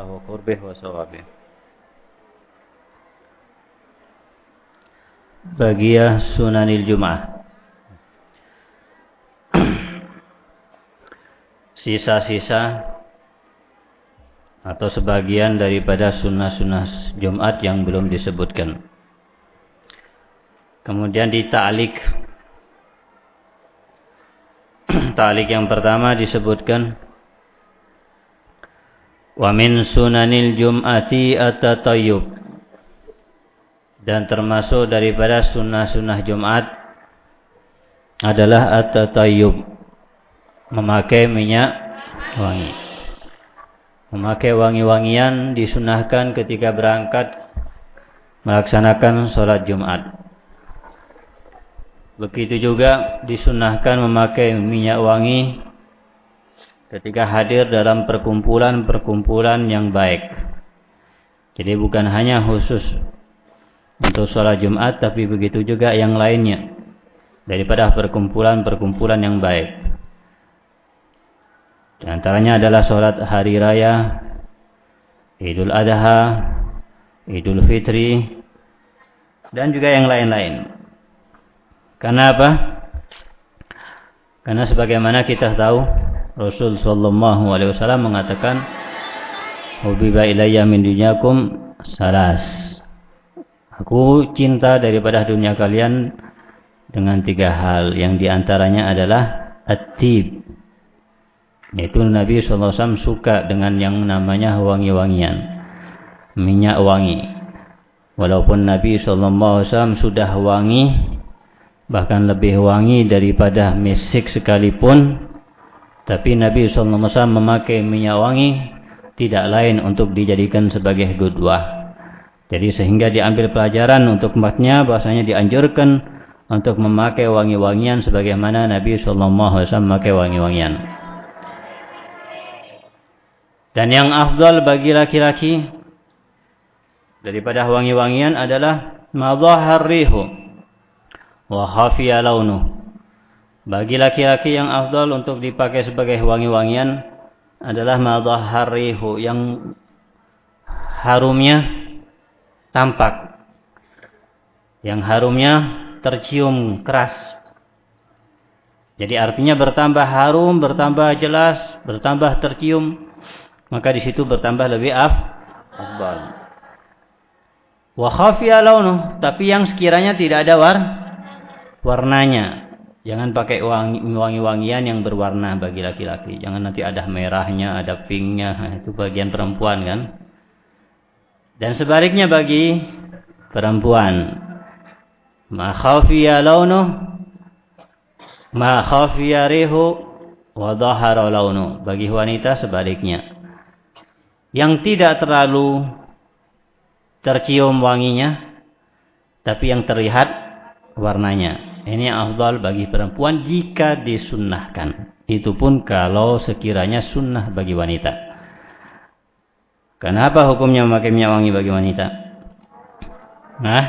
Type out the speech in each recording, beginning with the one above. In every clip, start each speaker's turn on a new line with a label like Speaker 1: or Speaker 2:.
Speaker 1: حقه قربه وصوابه Bagiyah Sunanil Jum'ah Sisa-sisa Atau sebagian daripada sunnah-sunnah Jumat yang belum disebutkan Kemudian dita'lik Ta'lik yang pertama disebutkan Min sunanil jum'ati at-tatayyub. Dan termasuk daripada sunnah-sunnah Jumat adalah at-tatayyub. Memakai minyak wangi. Memakai wangi-wangian disunahkan ketika berangkat melaksanakan sholat Jumat. Begitu juga disunahkan memakai minyak wangi ketika hadir dalam perkumpulan-perkumpulan yang baik. Jadi bukan hanya khusus untuk sholat Jumat, tapi begitu juga yang lainnya. Daripada perkumpulan-perkumpulan yang baik. Di antaranya adalah sholat hari raya, Idul Adha, Idul Fitri, dan juga yang lain-lain. Karena apa? Karena sebagaimana kita tahu, Rasul sallallahu alaihi wasallam mengatakan Hubiba ilayya min dunyakum salas. Aku cinta daripada dunia kalian dengan tiga hal yang di antaranya adalah at-tib. Yaitu Nabi SAW suka dengan yang namanya wangi-wangian. Minyak wangi. Walaupun Nabi SAW sudah wangi, bahkan lebih wangi daripada misik sekalipun, tapi Nabi SAW memakai minyak wangi tidak lain untuk dijadikan sebagai gudwah. Jadi sehingga diambil pelajaran untuk umatnya bahasanya dianjurkan untuk memakai wangi-wangian sebagaimana Nabi SAW memakai wangi-wangian. Dan yang afdal bagi laki-laki daripada wangi-wangian adalah madhahar rihu wa khafiya launuh bagi laki-laki yang afdal untuk dipakai sebagai wangi-wangian adalah madhaharihu yang harumnya tampak. Yang harumnya tercium keras. Jadi artinya bertambah harum, bertambah jelas, bertambah tercium. Maka di situ bertambah lebih af, afdal. Wa khafiya tapi yang sekiranya tidak ada war, warnanya. Jangan pakai wangi-wangian yang berwarna bagi laki-laki. Jangan nanti ada merahnya, ada pinknya. Itu bagian perempuan kan. Dan sebaliknya bagi perempuan. Ma khafiya launuh. Ma khafiya rihu. Wa dhahara launuh. Bagi wanita sebaliknya. Yang tidak terlalu tercium wanginya. Tapi yang terlihat warnanya. Ini afdal bagi perempuan jika disunnahkan. Itu pun kalau sekiranya sunnah bagi wanita. Kenapa hukumnya memakai minyak wangi bagi wanita? Nah,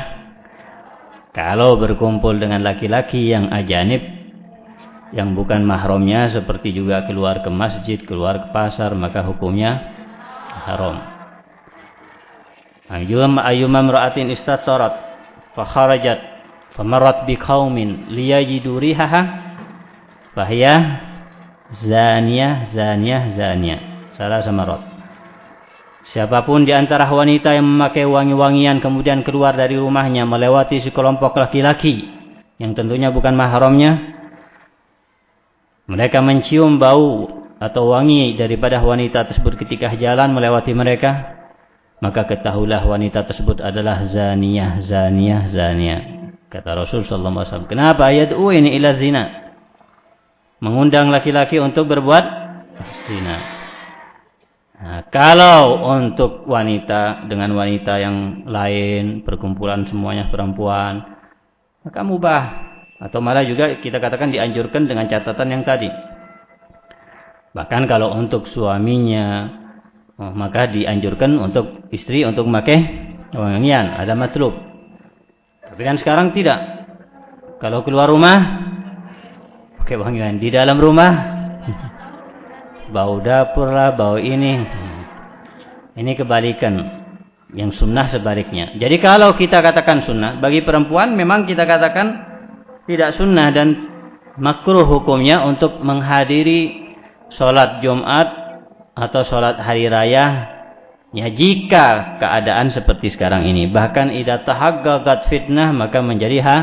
Speaker 1: kalau berkumpul dengan laki-laki yang ajanib, yang bukan mahramnya seperti juga keluar ke masjid, keluar ke pasar, maka hukumnya haram. Ayyuma mra'atin istatarat fa kharajat famarat biqaumin liyajidu rihaha fahiya zaniyah zaniyah zaniyah salah samarat siapa pun di antara wanita yang memakai wangi-wangian kemudian keluar dari rumahnya melewati sekelompok laki-laki yang tentunya bukan mahramnya mereka mencium bau atau wangi daripada wanita tersebut ketika jalan melewati mereka maka ketahuilah wanita tersebut adalah zaniyah zaniyah zaniyah Kata Rasul sallallahu alaihi wasallam, "Kenapa yad'u ini ila zina?" Mengundang laki-laki untuk berbuat zina. Nah, kalau untuk wanita dengan wanita yang lain, perkumpulan semuanya perempuan, maka mubah atau malah juga kita katakan dianjurkan dengan catatan yang tadi. Bahkan kalau untuk suaminya, oh, maka dianjurkan untuk istri untuk memakai wangian, ada matlub. Tapi kan sekarang tidak. Kalau keluar rumah pakai wangian di dalam rumah bau dapur lah, bau ini. Ini kebalikan. Yang sunnah sebaliknya. Jadi kalau kita katakan sunnah, bagi perempuan memang kita katakan tidak sunnah dan makruh hukumnya untuk menghadiri sholat Jumat atau sholat hari raya ya jika keadaan seperti sekarang ini bahkan idza tahaggagat fitnah maka menjadi ha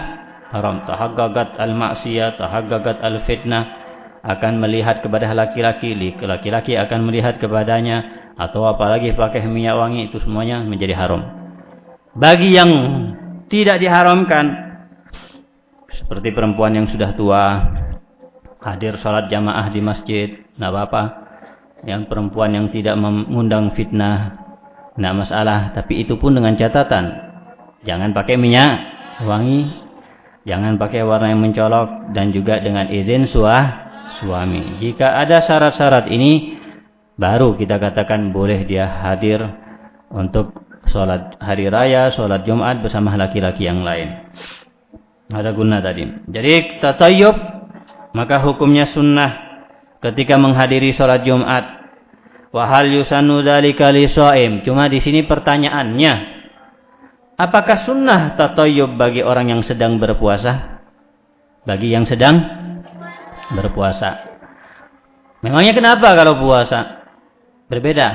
Speaker 1: haram tahaggagat al maksiyah tahaggagat al fitnah akan melihat kepada laki-laki laki-laki akan melihat kepadanya atau apalagi pakai minyak wangi itu semuanya menjadi haram. Bagi yang tidak diharamkan seperti perempuan yang sudah tua hadir sholat jamaah di masjid, tidak apa-apa. Yang perempuan yang tidak mengundang fitnah, tidak masalah. Tapi itu pun dengan catatan, jangan pakai minyak wangi, jangan pakai warna yang mencolok, dan juga dengan izin suah suami. Jika ada syarat-syarat ini, baru kita katakan boleh dia hadir untuk sholat hari raya, sholat Jumat bersama laki-laki yang lain. Ada guna tadi. Jadi tatayub maka hukumnya sunnah ketika menghadiri sholat Jumat. Wahal yusanu dzalika li Cuma di sini pertanyaannya, apakah sunnah tatayub bagi orang yang sedang berpuasa? Bagi yang sedang berpuasa. Memangnya kenapa kalau puasa? Berbeda.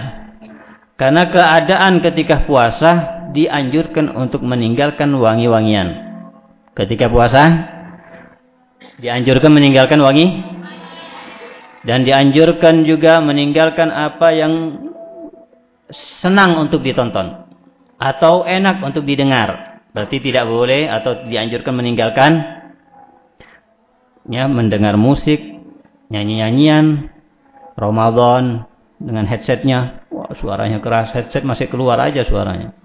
Speaker 1: Karena keadaan ketika puasa dianjurkan untuk meninggalkan wangi-wangian. Ketika puasa dianjurkan meninggalkan wangi dan dianjurkan juga meninggalkan apa yang senang untuk ditonton atau enak untuk didengar. Berarti tidak boleh atau dianjurkan meninggalkan ya mendengar musik, nyanyi-nyanyian, Ramadan, dengan headsetnya. Wah, suaranya keras. Headset masih keluar aja suaranya.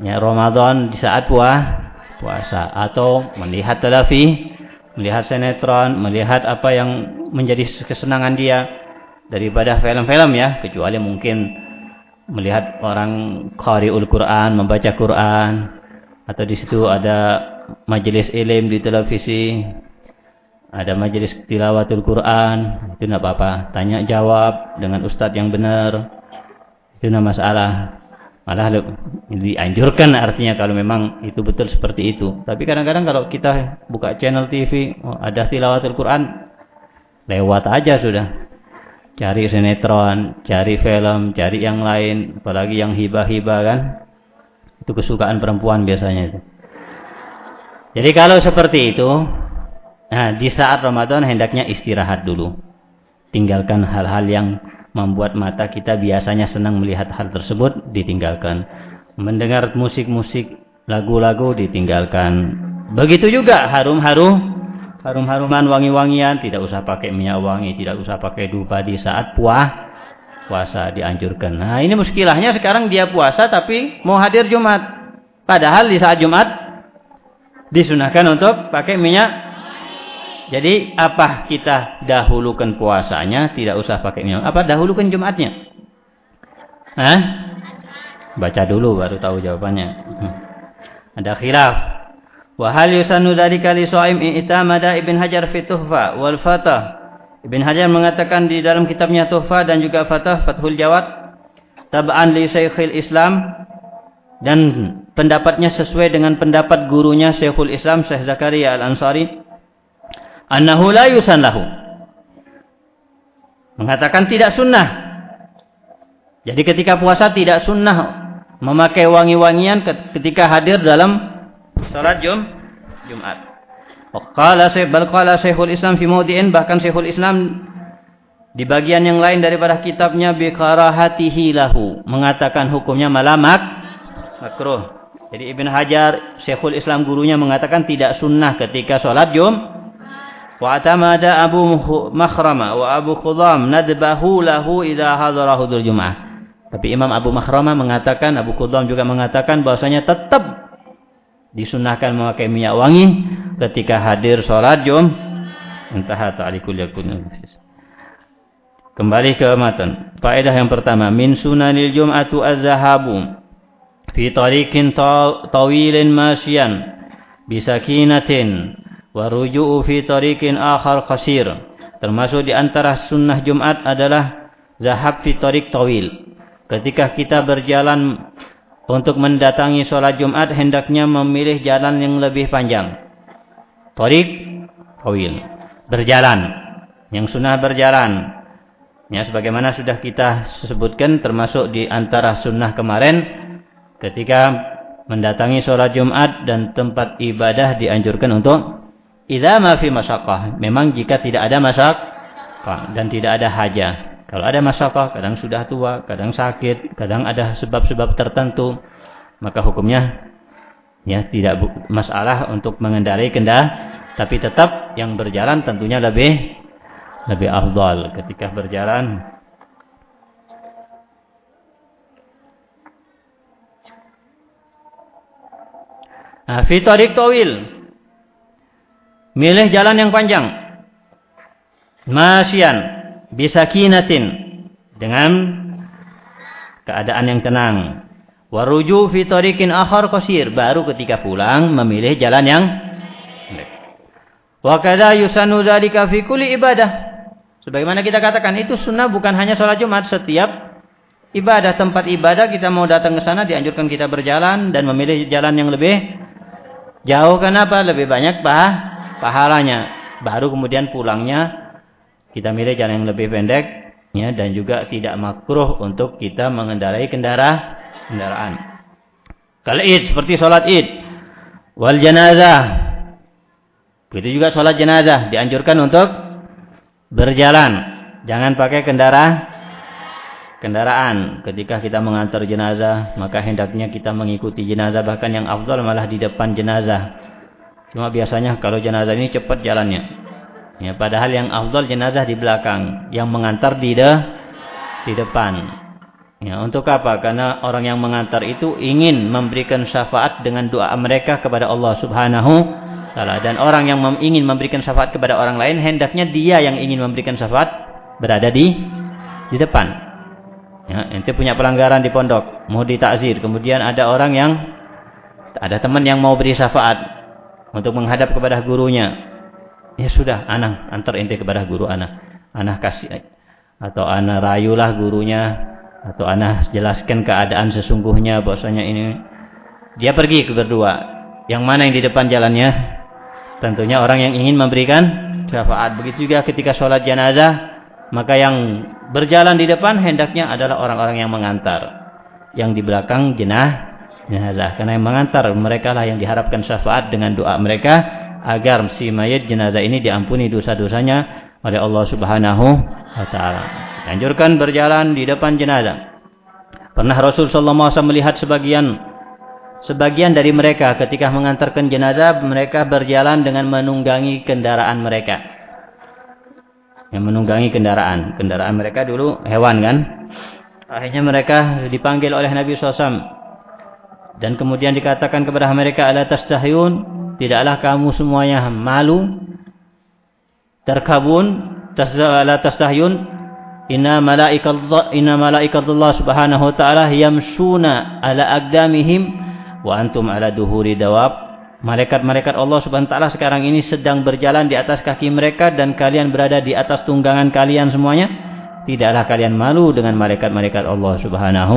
Speaker 1: Ya, Ramadan di saat puah, puasa. Atau melihat televi, melihat sinetron, melihat apa yang menjadi kesenangan dia daripada film-film ya. Kecuali mungkin melihat orang qari'ul Quran, membaca Quran. Atau di situ ada majelis ilim di televisi ada majelis tilawatul Quran, itu tidak apa-apa. Tanya jawab dengan ustadz yang benar, itu tidak masalah. Malah dianjurkan artinya kalau memang itu betul seperti itu. Tapi kadang-kadang kalau kita buka channel TV, oh, ada tilawatul Quran, lewat aja sudah. Cari sinetron, cari film, cari yang lain, apalagi yang hibah-hibah kan. Itu kesukaan perempuan biasanya itu. Jadi kalau seperti itu, Nah, di saat Ramadan hendaknya istirahat dulu. Tinggalkan hal-hal yang membuat mata kita biasanya senang melihat hal tersebut, ditinggalkan. Mendengar musik-musik, lagu-lagu ditinggalkan. Begitu juga harum-harum, harum-haruman wangi-wangian, tidak usah pakai minyak wangi, tidak usah pakai dupa di saat puah, puasa dianjurkan. Nah, ini muskilahnya sekarang dia puasa tapi mau hadir Jumat. Padahal di saat Jumat disunahkan untuk pakai minyak jadi apa kita dahulukan puasanya, tidak usah pakai minum. Apa dahulukan Jumatnya? Hah? Baca dulu baru tahu jawabannya. Ada khilaf. Wa hal yusannu dzalika li shaim i'tamada Ibn Hajar fi Tuhfa wal Fatah. Ibn Hajar mengatakan di dalam kitabnya Tuhfa dan juga Fatah Fathul Jawad tab'an li Syekhul Islam dan pendapatnya sesuai dengan pendapat gurunya Syekhul Islam Syekh Zakaria Al-Ansari annahu la yusan. Mengatakan tidak sunnah. Jadi ketika puasa tidak sunnah memakai wangi-wangian ketika hadir dalam salat Jum Jumat. Qala Syekh bal qala Syekhul Islam fi mawdi'in bahkan Syekhul Islam di bagian yang lain daripada kitabnya bi karahatihi lahu mengatakan hukumnya malamak makruh. Jadi Ibn Hajar Syekhul Islam gurunya mengatakan tidak sunnah ketika sholat Jum. Wa atamada Abu Makhrama wa Abu Khudam nadbahu lahu idza hadara hudur Jum'ah. Tapi Imam Abu Makhrama mengatakan Abu Khudam juga mengatakan bahwasanya tetap disunahkan memakai minyak wangi ketika hadir sholat Jum. Entah ta'alikul yakun. Kembali ke matan. Faedah yang pertama, min sunanil jum'atu az-zahabu fi tariqin tawilin masyan bisakinatin waruju'u fi tariqin akhar qasir termasuk di antara sunnah Jumat adalah zahab fi tariq tawil ketika kita berjalan untuk mendatangi sholat Jumat hendaknya memilih jalan yang lebih panjang. Torik, tawil. Berjalan. Yang sunnah berjalan. Ya, sebagaimana sudah kita sebutkan termasuk di antara sunnah kemarin ketika mendatangi sholat Jumat dan tempat ibadah dianjurkan untuk idza ma fi masyaqqah. Memang jika tidak ada masyaqqah dan tidak ada hajah. Kalau ada masalah, kadang sudah tua, kadang sakit, kadang ada sebab-sebab tertentu, maka hukumnya ya tidak masalah untuk mengendarai kendaraan, tapi tetap yang berjalan tentunya lebih lebih afdal ketika berjalan Nah, fitorik tawil. Milih jalan yang panjang. Masyian bisakinatin dengan keadaan yang tenang. Waruju fi tariqin akhar qasir, baru ketika pulang memilih jalan yang Wa kadza yusanu dzalika fi ibadah. Sebagaimana kita katakan itu sunnah bukan hanya sholat Jumat, setiap ibadah tempat ibadah kita mau datang ke sana dianjurkan kita berjalan dan memilih jalan yang lebih jauh kenapa? Lebih banyak pah pahalanya. Baru kemudian pulangnya kita milih jalan yang lebih pendek ya dan juga tidak makruh untuk kita mengendarai kendara kendaraan. Kalau id seperti sholat id wal jenazah. Begitu juga sholat jenazah dianjurkan untuk berjalan. Jangan pakai kendara kendaraan. Ketika kita mengantar jenazah, maka hendaknya kita mengikuti jenazah bahkan yang afdal malah di depan jenazah. Cuma biasanya kalau jenazah ini cepat jalannya. Ya, padahal yang afdal jenazah di belakang, yang mengantar di de, di depan. Ya, untuk apa? Karena orang yang mengantar itu ingin memberikan syafaat dengan doa mereka kepada Allah Subhanahu dan orang yang mem ingin memberikan syafaat kepada orang lain hendaknya dia yang ingin memberikan syafaat berada di di depan. Ya, ente punya pelanggaran di pondok, mau ditakzir, kemudian ada orang yang ada teman yang mau beri syafaat untuk menghadap kepada gurunya. Ya sudah, anak antar ente kepada guru anak. Anak kasih atau anak rayulah gurunya atau anak jelaskan keadaan sesungguhnya bahwasanya ini dia pergi ke berdua. Yang mana yang di depan jalannya? Tentunya orang yang ingin memberikan syafaat. Begitu juga ketika sholat jenazah, maka yang berjalan di depan hendaknya adalah orang-orang yang mengantar. Yang di belakang jenah jenazah. Karena yang mengantar mereka lah yang diharapkan syafaat dengan doa mereka agar si mayat jenazah ini diampuni dosa-dosanya oleh Allah Subhanahu wa taala. Anjurkan berjalan di depan jenazah. Pernah Rasul sallallahu alaihi wasallam melihat sebagian sebagian dari mereka ketika mengantarkan jenazah mereka berjalan dengan menunggangi kendaraan mereka. Yang menunggangi kendaraan. Kendaraan mereka dulu hewan kan. Akhirnya mereka dipanggil oleh Nabi SAW. Dan kemudian dikatakan kepada mereka, Ala tastahyun tidaklah kamu semuanya malu terkabun tasala tastahyun inna malaikat inna malaikatullah subhanahu wa ta'ala yamsuna ala aqdamihim wa antum ala duhuri dawab. Malaikat-malaikat Allah subhanahu wa ta'ala sekarang ini sedang berjalan di atas kaki mereka dan kalian berada di atas tunggangan kalian semuanya. Tidaklah kalian malu dengan malaikat-malaikat Allah subhanahu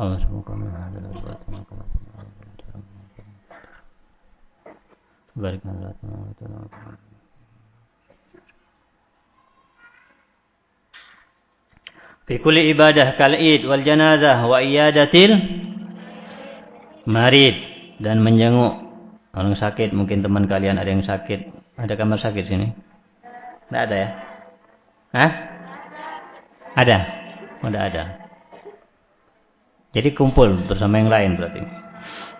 Speaker 1: Allah semoga menghadap Barik في كل إبادة كالعيد والجنازة وإيادة marid dan menjenguk orang sakit. Mungkin teman kalian ada yang sakit. Ada kamar sakit sini? Tidak ada ya? Hah? Ada? Oh, tidak ada. Jadi kumpul bersama yang lain berarti.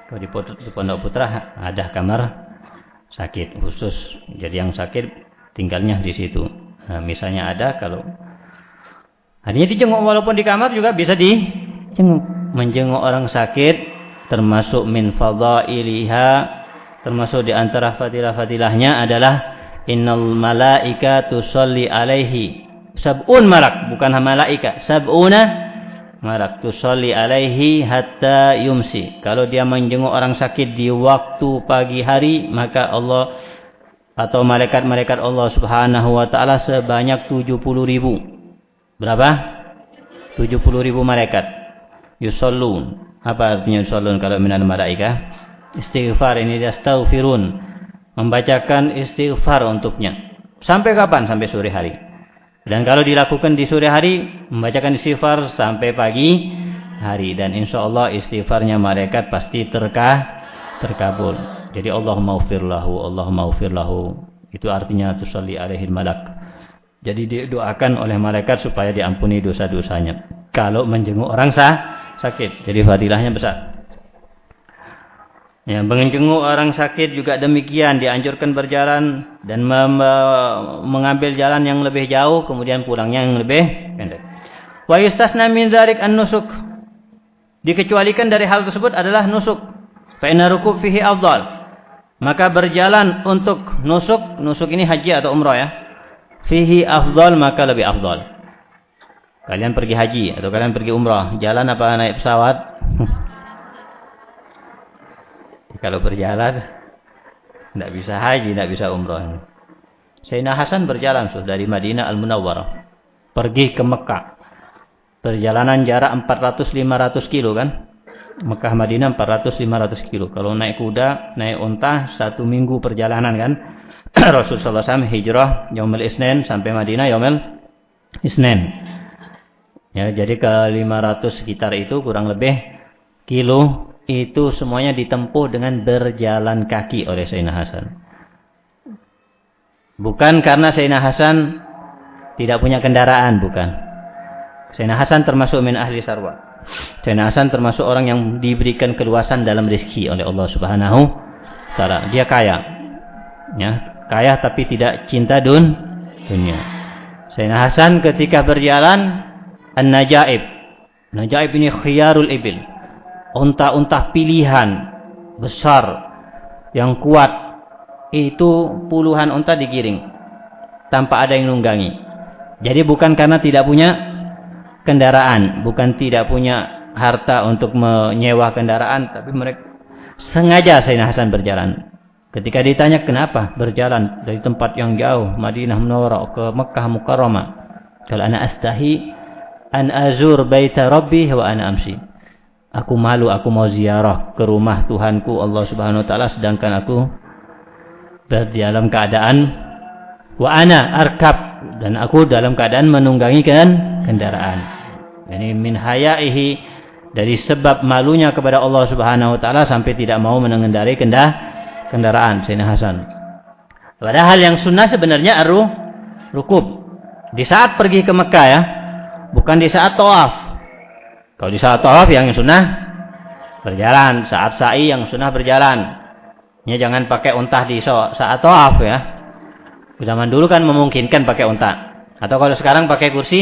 Speaker 1: Kalau di Pondok Putra ada kamar sakit khusus. Jadi yang sakit tinggalnya di situ. Nah, misalnya ada kalau hanya dijenguk walaupun di kamar juga bisa dijenguk. Menjenguk orang sakit termasuk min fadailiha termasuk di antara fadilah-fadilahnya adalah innal malaika tusalli alaihi sab'un malak bukan malaika sab'una Marak tusalli alaihi hatta yumsi. Kalau dia menjenguk orang sakit di waktu pagi hari, maka Allah atau malaikat-malaikat Allah subhanahu wa ta'ala sebanyak 70 ribu. Berapa? 70 ribu malaikat. Yusallun. Apa artinya yusallun kalau minal malaika? Istighfar ini dia yastaghfirun. Membacakan istighfar untuknya. Sampai kapan? Sampai sore hari. Dan kalau dilakukan di sore hari, membacakan istighfar sampai pagi hari. Dan insya Allah istighfarnya malaikat pasti terkah, terkabul. Jadi Allah maufir lahu, Allah maufir lahu. Itu artinya tusalli alaihi malak. Jadi didoakan oleh malaikat supaya diampuni dosa-dosanya. Kalau menjenguk orang sah, sakit. Jadi fadilahnya besar. Ya, menjenguk orang sakit juga demikian dianjurkan berjalan dan mengambil jalan yang lebih jauh kemudian pulangnya yang lebih pendek. Wa yustasna min dzalik an-nusuk. Dikecualikan dari hal tersebut adalah nusuk. Fa inna rukub fihi afdal. Maka berjalan untuk nusuk, nusuk ini haji atau umrah ya. Fihi afdal maka lebih afdal. Kalian pergi haji atau kalian pergi umrah, jalan apa naik pesawat? Kalau berjalan, tidak bisa haji, tidak bisa umroh. Sayyidina Hasan berjalan sudah dari Madinah Al-Munawwarah. Pergi ke Mekah. Perjalanan jarak 400-500 kilo kan. Mekah Madinah 400-500 kilo. Kalau naik kuda, naik unta, satu minggu perjalanan kan. Rasulullah SAW hijrah Yomel Isnen sampai Madinah Yomel Isnen. Ya, jadi ke 500 sekitar itu kurang lebih kilo itu semuanya ditempuh dengan berjalan kaki oleh Sayyidina Hasan. Bukan karena Sayyidina Hasan tidak punya kendaraan, bukan. Sayyidina Hasan termasuk min ahli sarwa. Sayyidina Hasan termasuk orang yang diberikan keluasan dalam rezeki oleh Allah Subhanahu taala. Dia kaya. Ya, kaya tapi tidak cinta dun dunia. Sayyidina Hasan ketika berjalan an-najaib. Najaib ini khiyarul ibil unta-unta pilihan besar yang kuat itu puluhan unta digiring tanpa ada yang nunggangi. Jadi bukan karena tidak punya kendaraan, bukan tidak punya harta untuk menyewa kendaraan, tapi mereka sengaja Sayyidina Hasan berjalan. Ketika ditanya kenapa berjalan dari tempat yang jauh, Madinah Munawwarah ke Mekah Mukarramah. Kalau ana astahi an azur baita rabbi wa ana amsi. Aku malu, aku mau ziarah ke rumah Tuhanku Allah Subhanahu wa taala sedangkan aku dalam keadaan wa ana arkab dan aku dalam keadaan menunggangi kendaraan. Ini min hayaihi dari sebab malunya kepada Allah Subhanahu wa taala sampai tidak mau mengendarai kendaraan Sayyidina Hasan. Padahal yang sunnah sebenarnya aru rukub. Di saat pergi ke Mekah ya, bukan di saat tawaf. Kalau di saat tawaf yang sunnah berjalan, saat sa'i yang sunnah berjalan. Ya jangan pakai unta di saat tawaf ya. Zaman dulu kan memungkinkan pakai unta. Atau kalau sekarang pakai kursi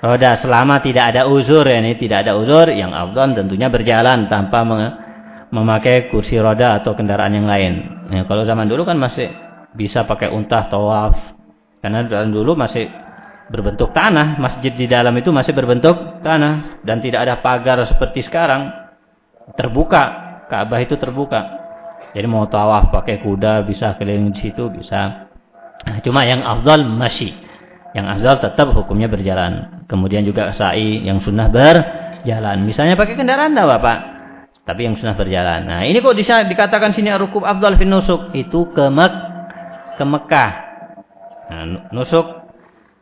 Speaker 1: roda selama tidak ada uzur ya ini tidak ada uzur yang afdal tentunya berjalan tanpa memakai kursi roda atau kendaraan yang lain. Ya, kalau zaman dulu kan masih bisa pakai unta tawaf. Karena dulu masih berbentuk tanah. Masjid di dalam itu masih berbentuk tanah. Dan tidak ada pagar seperti sekarang. Terbuka. Ka'bah itu terbuka. Jadi mau tawaf pakai kuda bisa keliling di situ bisa. Nah, cuma yang afdal masih. Yang afdal tetap hukumnya berjalan. Kemudian juga sa'i yang sunnah berjalan. Misalnya pakai kendaraan dah Bapak. Tapi yang sunnah berjalan. Nah ini kok bisa dikatakan sini rukub afdal fin nusuk. Itu ke, Mek ke Mekah. Nah, nusuk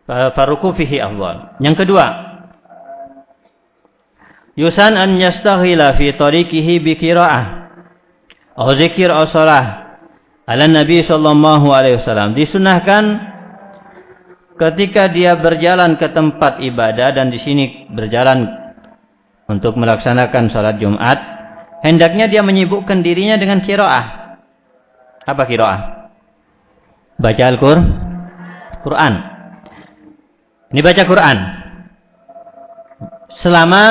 Speaker 1: faruku fihi afdal. Yang kedua, yusan an yastaghila fi tariqihi bi qira'ah. Atau zikir atau salah ala Nabi sallallahu alaihi wasallam. Disunahkan ketika dia berjalan ke tempat ibadah dan di sini berjalan untuk melaksanakan salat Jumat hendaknya dia menyibukkan dirinya dengan qiraah. Apa qiraah? Baca Al-Qur'an ini baca Quran selama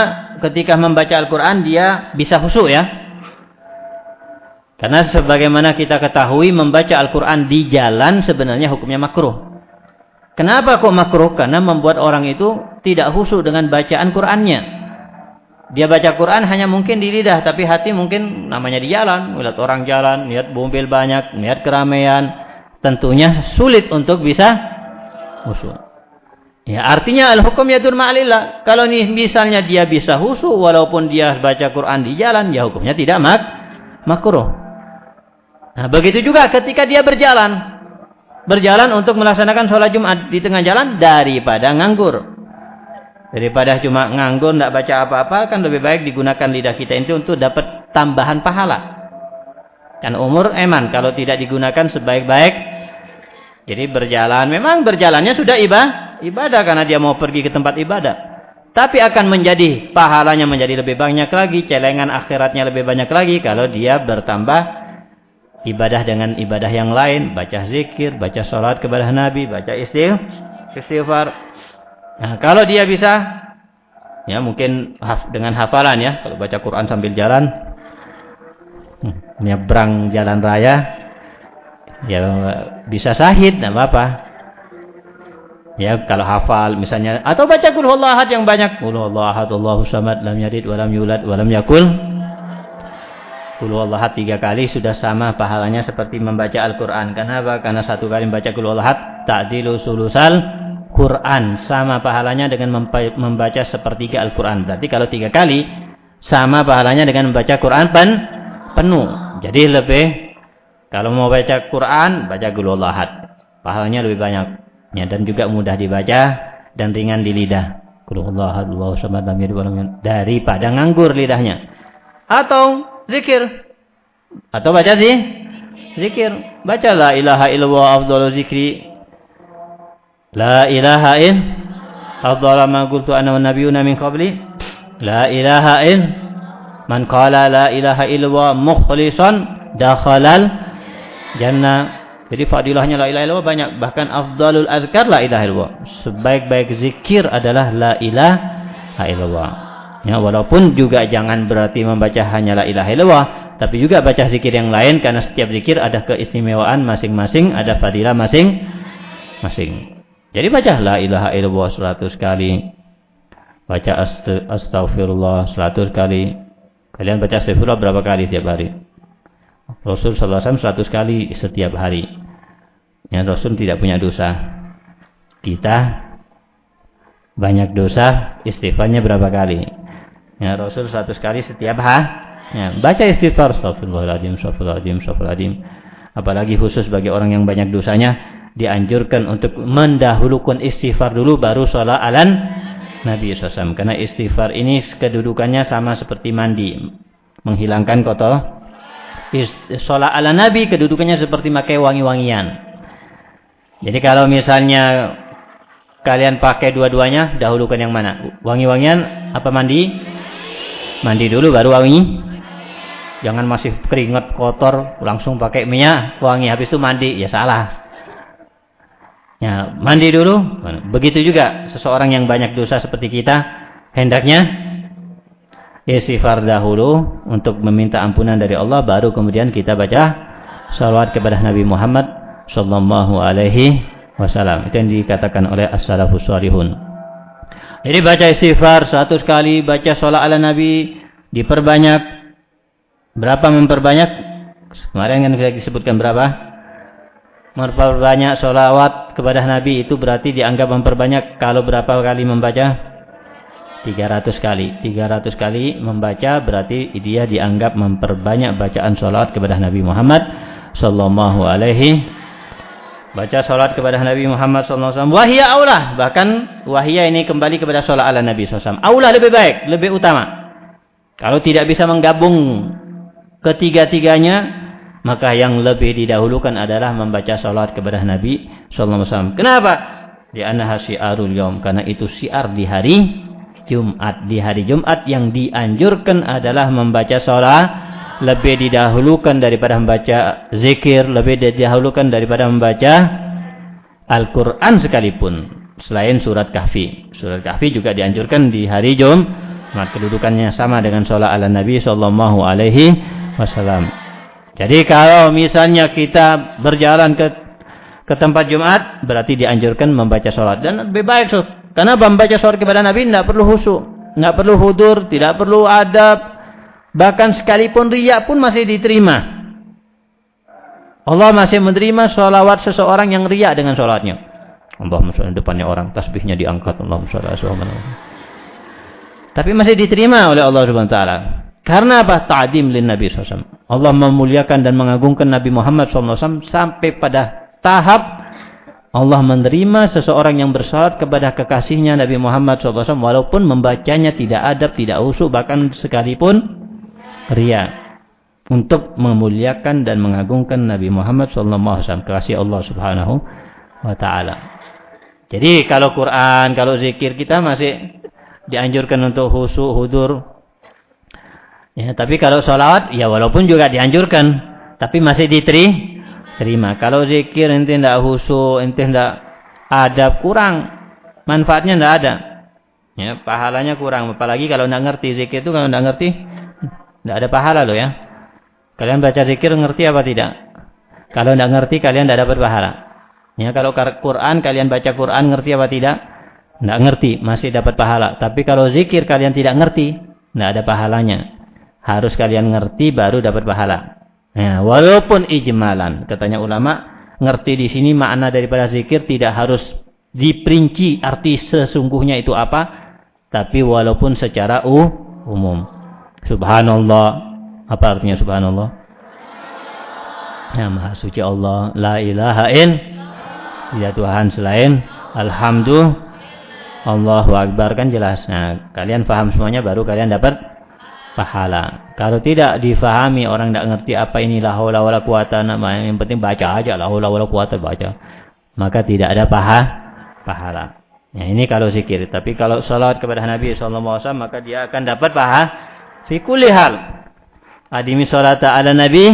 Speaker 1: ketika membaca Al-Quran dia bisa khusyuk ya. Karena sebagaimana kita ketahui membaca Al-Quran di jalan sebenarnya hukumnya makruh. Kenapa kok makruh? Karena membuat orang itu tidak khusyuk dengan bacaan Qurannya. Dia baca Quran hanya mungkin di lidah, tapi hati mungkin namanya di jalan. Melihat orang jalan, lihat mobil banyak, lihat keramaian. Tentunya sulit untuk bisa khusyuk. Ya, artinya al-hukum yadur ma'alillah. Kalau nih misalnya dia bisa husu walaupun dia baca Quran di jalan, ya hukumnya tidak mak makruh. Nah, begitu juga ketika dia berjalan. Berjalan untuk melaksanakan sholat Jumat di tengah jalan daripada nganggur. Daripada cuma nganggur, tidak baca apa-apa, kan lebih baik digunakan lidah kita itu untuk dapat tambahan pahala. Kan umur eman kalau tidak digunakan sebaik-baik. Jadi berjalan, memang berjalannya sudah ibadah ibadah karena dia mau pergi ke tempat ibadah. Tapi akan menjadi pahalanya menjadi lebih banyak lagi, celengan akhiratnya lebih banyak lagi kalau dia bertambah ibadah dengan ibadah yang lain, baca zikir, baca sholat kepada Nabi, baca istighfar. Nah, kalau dia bisa ya mungkin dengan hafalan ya, kalau baca Quran sambil jalan hmm, nyebrang jalan raya ya bisa sahid, tidak apa-apa. Ya, kalau hafal misalnya atau baca qul huwallahu ahad yang banyak. Qul huwallahu ahad, Allahu samad, lam yalid wa lam yulad wa lam yakul. Qul huwallahu ahad tiga kali sudah sama pahalanya seperti membaca Al-Qur'an. Kenapa? Karena satu kali membaca qul huwallahu ahad ta'dilu sulusal Quran. Sama pahalanya dengan membaca sepertiga Al-Qur'an. Berarti kalau tiga kali sama pahalanya dengan membaca Quran pen penuh. Jadi lebih kalau mau baca Quran, baca qul huwallahu ahad. Pahalanya lebih banyak ya, dan juga mudah dibaca dan ringan di lidah. Daripada nganggur lidahnya. Atau zikir. Atau baca sih zikir. Baca la ilaha illallah afdalu zikri. La ilaha il afdalu ma qultu ana wan nabiyuna min qabli. La ilaha il man qala la ilaha illallah mukhlishan dakhalal jannah jadi fadilahnya la ilaha illallah banyak. Bahkan afdalul azkar la ilaha illallah. Sebaik-baik zikir adalah la ilaha illallah. Ya, walaupun juga jangan berarti membaca hanya la ilaha illallah. Tapi juga baca zikir yang lain. Karena setiap zikir ada keistimewaan masing-masing. Ada fadilah masing-masing. Jadi baca la ilaha illallah seratus kali. Baca astaghfirullah seratus kali. Kalian baca astaghfirullah berapa kali setiap hari? Rasul SAW 100 kali setiap hari. Ya, Rasul tidak punya dosa. Kita banyak dosa, istighfarnya berapa kali? Ya, Rasul 100 kali setiap hari. Ya, baca istighfar, astagfirullahaladzim, astagfirullahaladzim, astagfirullahaladzim. Apalagi khusus bagi orang yang banyak dosanya, dianjurkan untuk mendahulukan istighfar dulu, baru sholat alan Nabi SAW. Karena istighfar ini kedudukannya sama seperti mandi. Menghilangkan kotor, sholat ala Nabi kedudukannya seperti pakai wangi-wangian. Jadi kalau misalnya kalian pakai dua-duanya, dahulukan yang mana? Wangi-wangian apa mandi? Mandi dulu baru wangi. Jangan masih keringat kotor langsung pakai minyak wangi habis itu mandi, ya salah. Ya, mandi dulu. Begitu juga seseorang yang banyak dosa seperti kita hendaknya istighfar dahulu untuk meminta ampunan dari Allah baru kemudian kita baca salawat kepada Nabi Muhammad sallallahu alaihi wasallam. Itu yang dikatakan oleh as-salafus salihun. Jadi baca istighfar 100 kali, baca salat ala Nabi diperbanyak. Berapa memperbanyak? Kemarin kan kita disebutkan berapa? Memperbanyak salawat kepada Nabi itu berarti dianggap memperbanyak kalau berapa kali membaca? 300 kali. 300 kali membaca berarti dia dianggap memperbanyak bacaan sholat kepada Nabi Muhammad sallallahu alaihi baca sholat kepada Nabi Muhammad sallallahu alaihi wasallam wahia aulah bahkan wahia ini kembali kepada sholat ala Nabi sallallahu aulah lebih baik lebih utama Kalau tidak bisa menggabung ketiga-tiganya, maka yang lebih didahulukan adalah membaca salat kepada Nabi sallallahu alaihi wasallam. Kenapa? Di annaha syiarul yaum karena itu syiar di hari Jumat. Di hari Jumat yang dianjurkan adalah membaca salat lebih didahulukan daripada membaca zikir, lebih didahulukan daripada membaca Al-Quran sekalipun. Selain surat kahfi. Surat kahfi juga dianjurkan di hari Jumat. Kedudukannya sama dengan sholat ala Nabi Sallallahu Alaihi Wasallam. Jadi kalau misalnya kita berjalan ke ke tempat Jumat, berarti dianjurkan membaca sholat. Dan lebih baik. Karena membaca sholat kepada Nabi tidak perlu husu, tidak perlu hudur, tidak perlu adab, Bahkan sekalipun riak pun masih diterima. Allah masih menerima sholawat seseorang yang riak dengan sholatnya. Allah misalnya depannya orang, tasbihnya diangkat. Allah misalnya Tapi masih diterima oleh Allah Subhanahu Wa Taala. Karena apa? Ta'dim lin Nabi SAW. Allah memuliakan dan mengagungkan Nabi Muhammad SAW sampai pada tahap Allah menerima seseorang yang bersolat kepada kekasihnya Nabi Muhammad SAW walaupun membacanya tidak adab, tidak usuh, bahkan sekalipun ria untuk memuliakan dan mengagungkan Nabi Muhammad SAW kasih Allah Subhanahu wa taala. Jadi kalau Quran, kalau zikir kita masih dianjurkan untuk husu, hudur. Ya, tapi kalau salawat ya walaupun juga dianjurkan, tapi masih diterima. Kalau zikir ente tidak husu, ente tidak adab kurang, manfaatnya tidak ada. Ya, pahalanya kurang. Apalagi kalau tidak ngerti zikir itu kalau tidak ngerti tidak ada pahala loh ya. Kalian baca zikir ngerti apa tidak? Kalau tidak ngerti kalian tidak dapat pahala. Ya, kalau Quran kalian baca Quran ngerti apa tidak? Tidak ngerti, masih dapat pahala. Tapi kalau zikir kalian tidak ngerti, tidak ada pahalanya. Harus kalian ngerti baru dapat pahala. Ya, walaupun ijmalan, katanya ulama, ngerti di sini makna daripada zikir tidak harus diperinci arti sesungguhnya itu apa, tapi walaupun secara umum. Subhanallah. Apa artinya subhanallah? Ya maha suci Allah. La ilaha in. Tidak Tuhan selain. Alhamdulillah. Allahu Akbar kan jelas. Nah, kalian paham semuanya baru kalian dapat pahala. Kalau tidak difahami orang tidak ngerti apa ini la haula wala quwata nama yang penting baca aja la haula wala quwata baca. Maka tidak ada paha pahala. Ya, ini kalau zikir. Tapi kalau salat kepada Nabi SAW maka dia akan dapat paha fi kulli hal. Adimi salata ala Nabi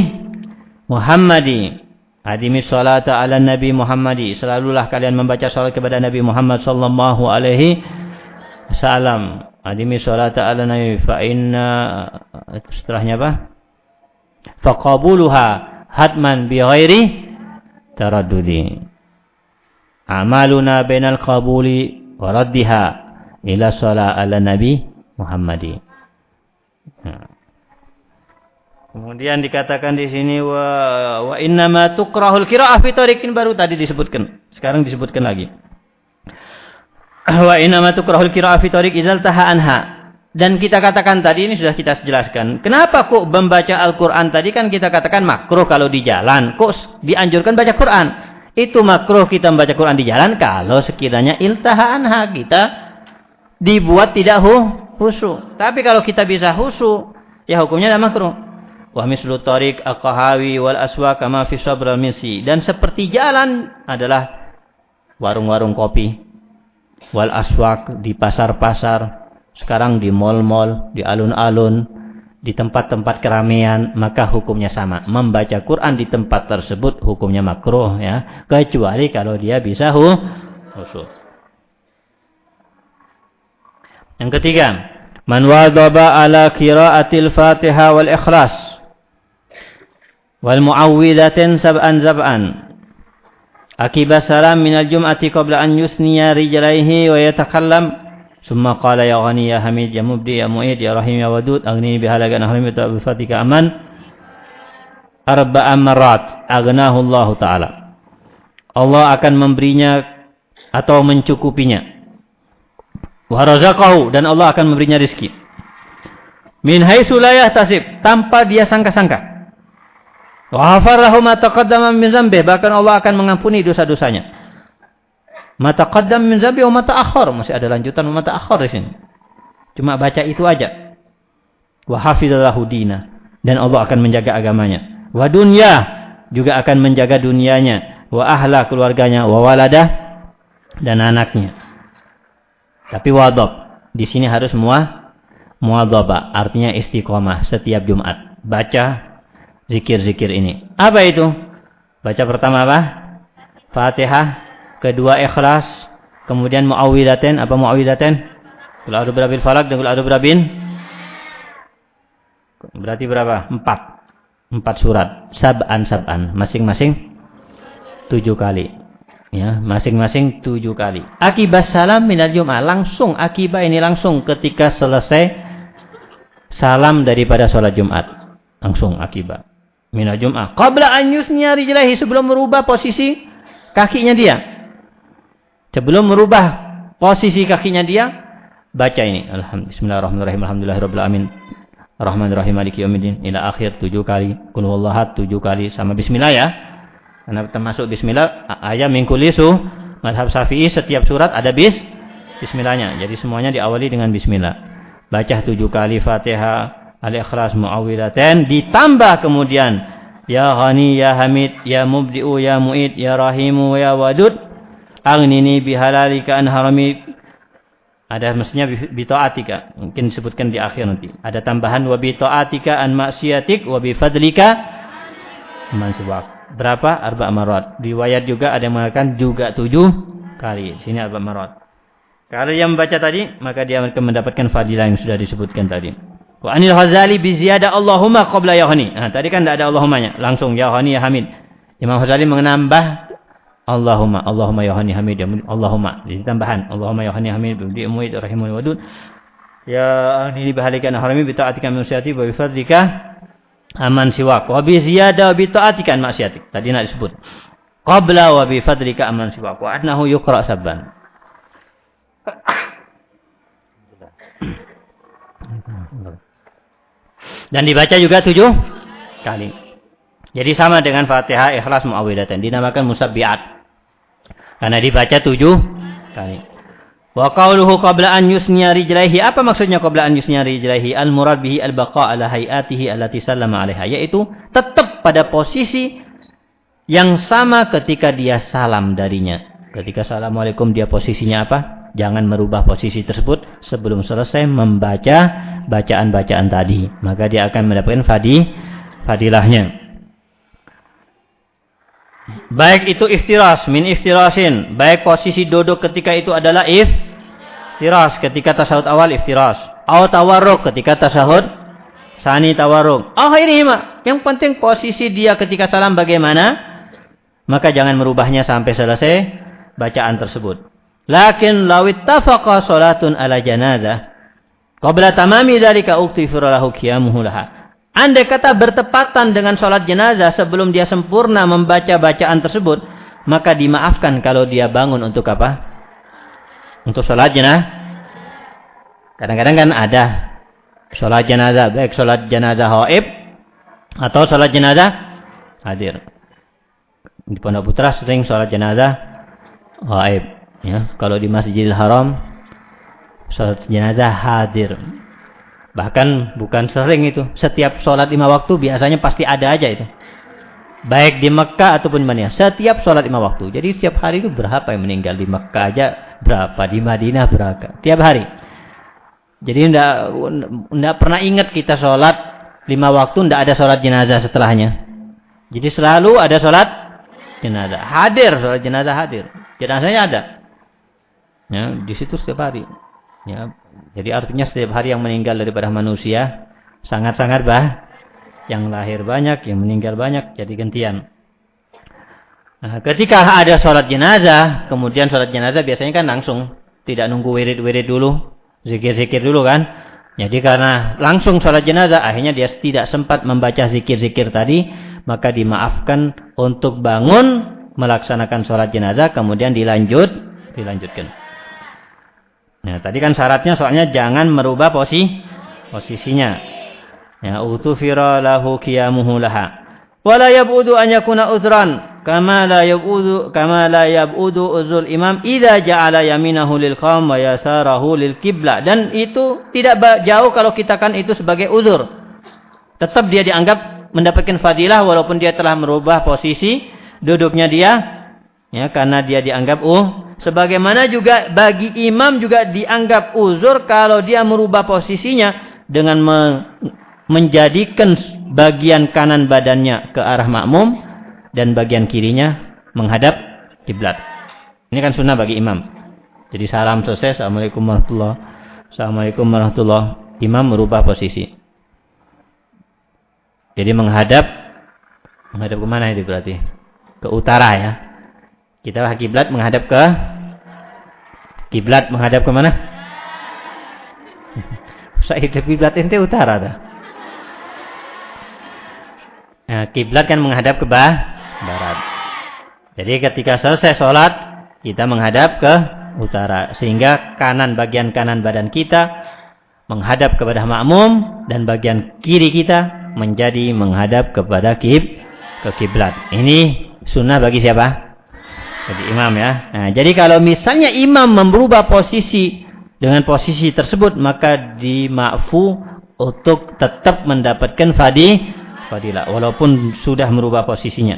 Speaker 1: Muhammadi. Adimi salata ala Nabi Muhammadi. Selalulah kalian membaca salat kepada Nabi Muhammad sallallahu alaihi wasallam. Adimi salata ala Nabi fa inna setelahnya apa? Faqabuluha hatman bi ghairi taraddudi. Amaluna bainal qabuli wa raddiha ila salat ala Nabi Muhammadi. Kemudian dikatakan di sini wa wa innama tukrahul qiraah fi tariqin baru tadi disebutkan. Sekarang disebutkan lagi. Wa innama tukrahul qiraah fi tariq idzal taha. Dan kita katakan tadi ini sudah kita jelaskan. Kenapa kok membaca Al-Qur'an tadi kan kita katakan makruh kalau di jalan. Kok dianjurkan baca Quran? Itu makruh kita membaca Quran di jalan kalau sekiranya iltaha anha kita dibuat tidak hu husu. Tapi kalau kita bisa husu, ya hukumnya tidak makruh. Wa mislu tariq wal aswa kama fi misi. Dan seperti jalan adalah warung-warung kopi. Wal aswak di pasar-pasar. Sekarang di mal-mal, di alun-alun, di tempat-tempat keramaian, maka hukumnya sama. Membaca Quran di tempat tersebut hukumnya makruh ya, kecuali kalau dia bisa hu husu. Yang ketiga, man wadaba ala qiraatil Fatihah wal Ikhlas wal muawwidatin sab'an zab'an akiba salam min al-jum'ati qabla an yusniya rijlaihi wa yatakallam summa qala ya ghani ya hamid ya mubdi ya mu'id ya rahim ya wadud agni bihalagan ahlim wa bifatika aman arba'a marat agnahu Allah taala Allah akan memberinya atau mencukupinya Warazakahu dan Allah akan memberinya rizki. Min haitsu la yahtasib, tanpa dia sangka-sangka. Wa ghafarahu ma taqaddama bahkan Allah akan mengampuni dosa-dosanya. Ma taqaddam min dzambi wa masih ada lanjutan wa ma ta'akhkhar di sini. Cuma baca itu aja. Wa. Dan Allah akan menjaga agamanya. Wa dunya juga akan menjaga dunianya. Wa ahla keluarganya. Wa waladah dan anaknya. Tapi wadab. Di sini harus muah muadzaba. Artinya istiqomah setiap Jumat. Baca zikir-zikir ini. Apa itu? Baca pertama apa? Fatihah. Kedua ikhlas. Kemudian muawwidaten. Apa muawwidaten? Kul a'udzu birabbil falak dan kul a'udzu birabbin Berarti berapa? Empat. Empat surat. Sab'an sab'an. Masing-masing tujuh kali. Ya, masing-masing tujuh kali. Akibat salam minal jum'ah. Langsung, akibat ini langsung ketika selesai salam daripada sholat Jumat. Langsung akibat. Minal jum'ah. Qabla an rijlahi. Sebelum merubah posisi kakinya dia. Sebelum merubah posisi kakinya dia. Baca ini. Alhamdulillah. Bismillahirrahmanirrahim. Alhamdulillahirrahmanirrahim. Rahman Rahim Maliki Yawmiddin ila akhir tujuh kali. Kul tujuh kali sama bismillah ya. Karena termasuk bismillah ayat mingkulisu madhab Syafi'i setiap surat ada bis bismillahnya. Jadi semuanya diawali dengan bismillah. Baca tujuh kali Fatihah, Al-Ikhlas, Muawwidatan ditambah kemudian Ya Ghani, Ya Hamid, Ya Mubdi'u, Ya Mu'id, Ya Rahimu, Ya Wadud. Aghnini bihalalika an harami ada mestinya bitoatika. Mungkin disebutkan di akhir nanti. Ada tambahan wa bitoatika an maksiatik wa bifadlika man subak. Berapa? Arba marat. Riwayat juga ada yang mengatakan juga tujuh kali. Sini arba marat. Kalau yang membaca tadi, maka dia akan mendapatkan fadilah yang sudah disebutkan tadi. Wa anil Ghazali bi ziyada Allahumma qabla yahni. Nah, tadi kan tidak ada Allahumma-nya. Langsung yahni ya Hamid. Imam Ghazali menambah Allahumma Allahumma ya hani hamid Allahumma. Jadi tambahan Allahumma ya hani hamid. Bi muid rahimun wadud. Ya ahli bahalikan harami bi ta'atika min maksiati wa bi fadlika aman siwak. Wa bi ziyada bi ta'atika maksiatik. Tadi nak disebut. Qabla wa bi fadlika aman siwak. Wa annahu yuqra sabban dan dibaca juga tujuh kali jadi sama dengan Fatihah, Ikhlas, Muawwidatan. Dinamakan musabbiat. Karena dibaca tujuh kali. Wa qawluhu qabla an yusnya rijlaihi. Apa maksudnya qabla an yusnya rijlaihi? Al murad bihi al baqa ala hayatihi allati sallama alaiha. Yaitu tetap pada posisi yang sama ketika dia salam darinya. Ketika assalamualaikum dia posisinya apa? Jangan merubah posisi tersebut sebelum selesai membaca bacaan-bacaan tadi. Maka dia akan mendapatkan fadi, fadilahnya. Baik itu iftiras, min iftirasin. Baik posisi duduk ketika itu adalah iftiras. Ketika tasahud awal iftiras. Atau tawarruk ketika tasahud sani tawarruk. Oh ini mak. Yang penting posisi dia ketika salam bagaimana. Maka jangan merubahnya sampai selesai bacaan tersebut. Lakin lawit tafaqa salatun ala janazah. Qabla tamami dhalika uktifir lahu qiyamuhu laha. Andai kata bertepatan dengan sholat jenazah sebelum dia sempurna membaca bacaan tersebut, maka dimaafkan kalau dia bangun untuk apa? Untuk sholat jenazah. Kadang-kadang kan ada sholat jenazah, baik sholat jenazah hoib atau sholat jenazah hadir. Di Pondok Putra sering sholat jenazah hoib. Ya, kalau di Masjidil Haram sholat jenazah hadir. Bahkan bukan sering itu. Setiap sholat lima waktu biasanya pasti ada aja itu. Baik di Mekah ataupun di Madinah. Setiap sholat lima waktu. Jadi setiap hari itu berapa yang meninggal di Mekah aja berapa. Di Madinah berapa. Tiap hari. Jadi tidak pernah ingat kita sholat lima waktu tidak ada sholat jenazah setelahnya. Jadi selalu ada sholat jenazah. Hadir sholat jenazah hadir. Jenazahnya ada. Ya, di situ setiap hari. Ya, jadi artinya setiap hari yang meninggal daripada manusia sangat-sangat bah. Yang lahir banyak, yang meninggal banyak, jadi gantian. Nah, ketika ada sholat jenazah, kemudian sholat jenazah biasanya kan langsung. Tidak nunggu wirid-wirid dulu, zikir-zikir dulu kan. Jadi karena langsung sholat jenazah, akhirnya dia tidak sempat membaca zikir-zikir tadi, maka dimaafkan untuk bangun melaksanakan sholat jenazah, kemudian dilanjut, dilanjutkan. Nah, tadi kan syaratnya soalnya jangan merubah posisi posisinya. Ya, utufira lahu qiyamuhu laha. Wala yab'udu an yakuna udran. kama la yab'udu kama la yab'udu uzul imam idza ja'ala yaminahu lil qam wa yasarahu lil qibla dan itu tidak jauh kalau kita kan itu sebagai uzur tetap dia dianggap mendapatkan fadilah walaupun dia telah merubah posisi duduknya dia ya karena dia dianggap uh sebagaimana juga bagi imam juga dianggap uzur kalau dia merubah posisinya dengan me menjadikan bagian kanan badannya ke arah makmum dan bagian kirinya menghadap kiblat. Ini kan sunnah bagi imam. Jadi salam selesai. Assalamualaikum warahmatullahi Assalamualaikum warahmatullahi Imam merubah posisi. Jadi menghadap menghadap ke mana itu berarti? Ke utara ya. Kita kiblat menghadap ke kiblat menghadap ke mana? Saya kiblat ente utara dah. Nah, kiblat kan menghadap ke bah, barat. Jadi ketika selesai sholat, kita menghadap ke utara. Sehingga kanan, bagian kanan badan kita menghadap kepada makmum. Dan bagian kiri kita menjadi menghadap kepada kib, ke kiblat. Ini sunnah bagi siapa? Bagi imam ya. Nah, jadi kalau misalnya imam merubah posisi dengan posisi tersebut, maka dimakfu untuk tetap mendapatkan fadi fadilah walaupun sudah merubah posisinya.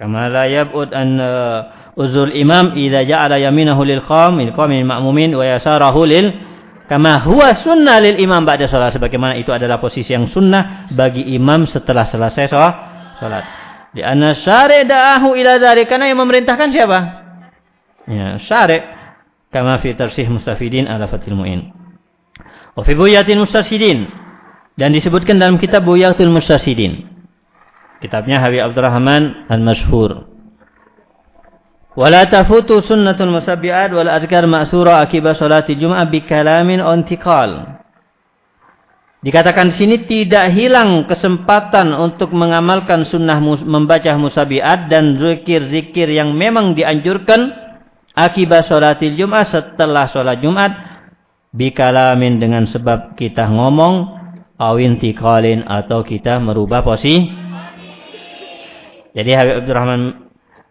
Speaker 1: Kama la yab'ud an uh, uzul imam idza ja'ala yaminahu lil qam lil qam ma'mumin wa yasarahu lil kama huwa sunnah lil imam ba'da salat sebagaimana itu adalah posisi yang sunnah bagi imam setelah selesai salat. Di anna syari' da'ahu ila dzalik karena yang memerintahkan siapa? Ya, syari' kama fi tarsih mustafidin ala fatil muin. Wa fi buyatin mustafidin dan disebutkan dalam kitab Buyatul Mustasidin. Kitabnya Habib Abdurrahman Al-Mashhur. Tafutu sunnatul musabbi'at wal azkar ma'sura akibat salati Jum'ah bi kalamin ontikal. Dikatakan di sini tidak hilang kesempatan untuk mengamalkan sunnah membaca musabiat dan zikir-zikir yang memang dianjurkan akibat sholatil Jum'ah setelah sholat Jumat bikalamin dengan sebab kita ngomong awin tikalin atau kita merubah posisi. Jadi Habib Abdurrahman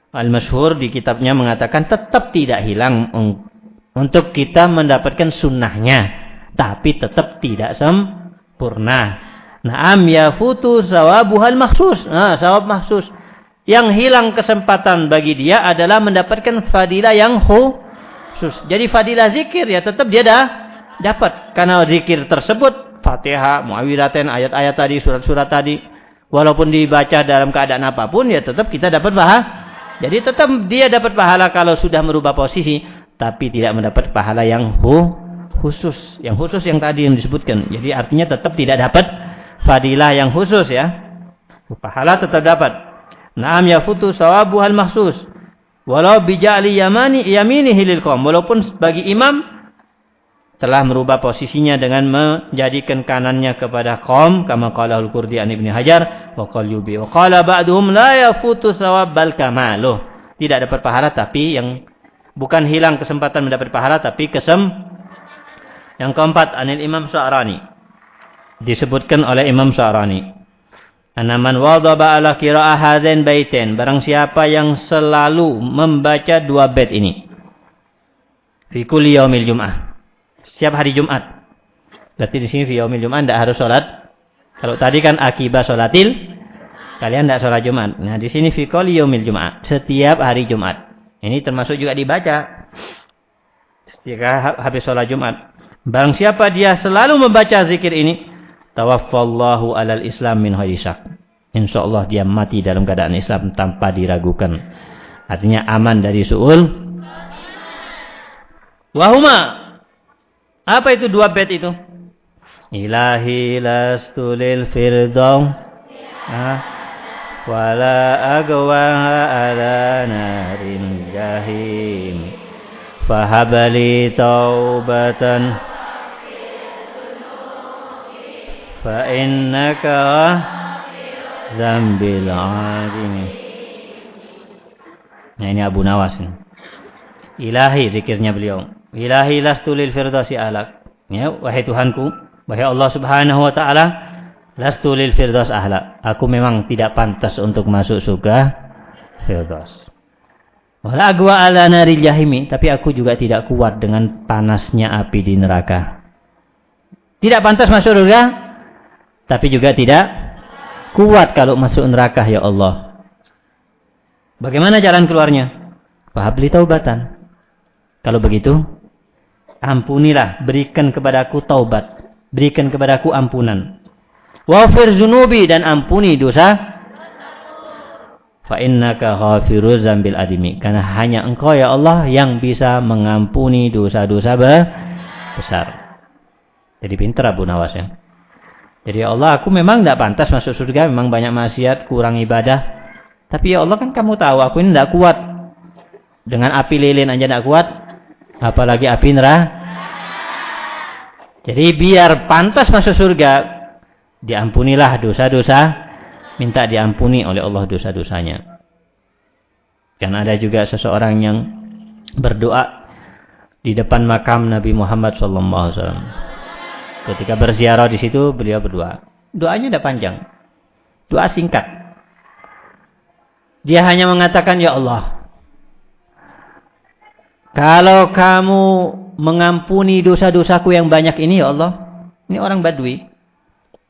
Speaker 1: Al-Masyhur di kitabnya mengatakan tetap tidak hilang untuk kita mendapatkan sunnahnya. Tapi tetap tidak sempurna. Naam yafutu sawabuhal maksus. Nah, sawab maksus. Yang hilang kesempatan bagi dia adalah mendapatkan fadilah yang khusus. Jadi fadilah zikir ya tetap dia dah dapat. Karena zikir tersebut Fatihah, Muawwidhatain, ayat-ayat tadi, surat-surat tadi, walaupun dibaca dalam keadaan apa pun ya tetap kita dapat pahala. Jadi tetap dia dapat pahala kalau sudah merubah posisi, tapi tidak mendapat pahala yang khusus. Yang khusus yang tadi yang disebutkan. Jadi artinya tetap tidak dapat fadilah yang khusus ya. Pahala tetap dapat. Naam yafutu sawabuhal mahsus. Walau bija'li yamani yamini hilil qom. Walaupun bagi imam telah merubah posisinya dengan menjadikan kanannya kepada kaum kama qala al-Qurdi an Ibnu Hajar wa qala yubi wa qala ba'duhum la yafutu kamaluh tidak dapat pahala tapi yang bukan hilang kesempatan mendapat pahala tapi kesem yang keempat anil Imam Sa'rani disebutkan oleh Imam Sa'rani Anaman wadaba ala qira'ah hadzin baitain barang siapa yang selalu membaca dua bait ini fi kulli yaumil jum'ah Setiap hari Jumat. Berarti di sini fi yaumil Jumat tidak harus sholat. Kalau tadi kan akibat sholatil, kalian tidak sholat Jumat. Nah di sini fi kulli yaumil Jumat. Setiap hari Jumat. Ini termasuk juga dibaca. Setiap habis sholat Jumat. Barang siapa dia selalu membaca zikir ini, tawaffallahu alal Islam min hadisak. Insya Allah dia mati dalam keadaan Islam tanpa diragukan. Artinya aman dari su'ul. Wahuma apa itu dua bait itu? Ilahi lastu lil firdaun. Wala agwa ala narin jahim. Fahabali taubatan. Fa innaka zambil azim. Nah ini Abu Nawas. Ilahi zikirnya beliau. Ilahi lastu firdausi alak. Ya, wahai Tuhanku, wahai Allah Subhanahu wa taala, Lastu lil firdaus ahla. Aku memang tidak pantas untuk masuk surga firdaus. Wala agwa ala naril jahimi. Tapi aku juga tidak kuat dengan panasnya api di neraka. Tidak pantas masuk surga. Tapi juga tidak kuat kalau masuk neraka ya Allah. Bagaimana jalan keluarnya? Fahabli taubatan. Kalau begitu, ampunilah, berikan kepadaku taubat. Berikan kepadaku ampunan. Wafir zunubi dan ampuni dosa. Fa innaka ghafiru zambil adimi. Karena hanya engkau ya Allah yang bisa mengampuni dosa-dosa besar. Jadi pintar Abu Nawas ya. Jadi ya Allah aku memang tidak pantas masuk surga. Memang banyak maksiat, kurang ibadah. Tapi ya Allah kan kamu tahu aku ini tidak kuat. Dengan api lilin aja tidak kuat. Apalagi api neraka. Jadi biar pantas masuk surga, diampunilah dosa-dosa, minta diampuni oleh Allah dosa-dosanya. Dan ada juga seseorang yang berdoa di depan makam Nabi Muhammad SAW. Ketika berziarah di situ, beliau berdoa. Doanya tidak panjang. Doa singkat. Dia hanya mengatakan, Ya Allah, kalau kamu mengampuni dosa-dosaku yang banyak ini, Ya Allah, ini orang badui.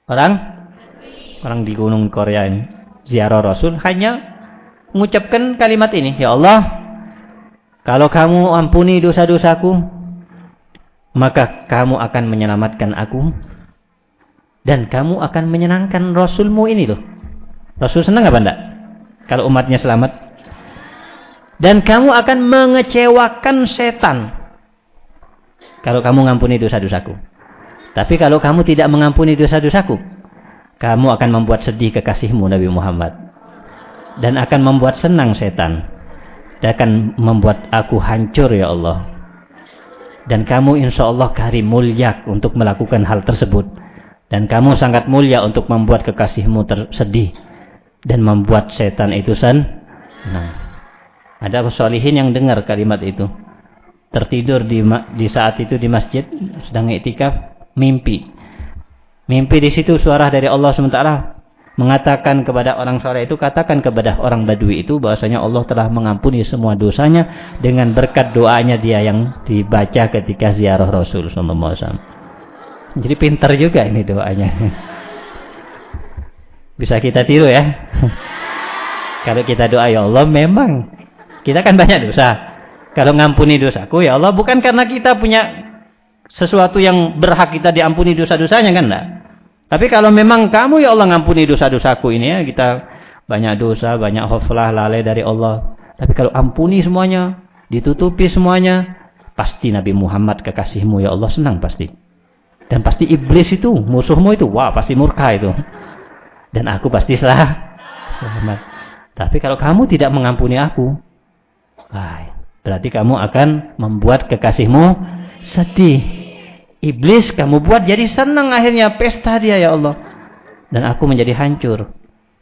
Speaker 1: Orang orang di gunung Korea ini ziarah Rasul hanya mengucapkan kalimat ini, ya Allah, kalau kamu ampuni dosa-dosaku, maka kamu akan menyelamatkan aku dan kamu akan menyenangkan Rasulmu ini loh. Rasul senang apa enggak? Kalau umatnya selamat. Dan kamu akan mengecewakan setan. Kalau kamu mengampuni dosa-dosaku. Tapi kalau kamu tidak mengampuni dosa-dosaku, kamu akan membuat sedih kekasihmu Nabi Muhammad. Dan akan membuat senang setan. Dan akan membuat aku hancur ya Allah. Dan kamu insya Allah karim mulia untuk melakukan hal tersebut. Dan kamu sangat mulia untuk membuat kekasihmu tersedih. Dan membuat setan itu sen. Nah, ada kesolihin yang dengar kalimat itu. Tertidur di, di saat itu di masjid. Sedang iktikaf mimpi. Mimpi di situ suara dari Allah SWT mengatakan kepada orang soleh itu, katakan kepada orang badui itu bahwasanya Allah telah mengampuni semua dosanya dengan berkat doanya dia yang dibaca ketika ziarah Rasul SAW. Jadi pintar juga ini doanya. Bisa kita tiru ya. Kalau kita doa ya Allah memang kita kan banyak dosa. Kalau ngampuni dosaku ya Allah bukan karena kita punya sesuatu yang berhak kita diampuni dosa-dosanya kan enggak? Tapi kalau memang kamu ya Allah ngampuni dosa-dosaku ini ya, kita banyak dosa, banyak haflah, lalai dari Allah. Tapi kalau ampuni semuanya, ditutupi semuanya, pasti Nabi Muhammad kekasihmu ya Allah senang pasti. Dan pasti iblis itu, musuhmu itu, wah pasti murka itu. Dan aku pasti salah selamat. Tapi kalau kamu tidak mengampuni aku, berarti kamu akan membuat kekasihmu sedih. Iblis kamu buat jadi senang akhirnya pesta dia ya Allah. Dan aku menjadi hancur.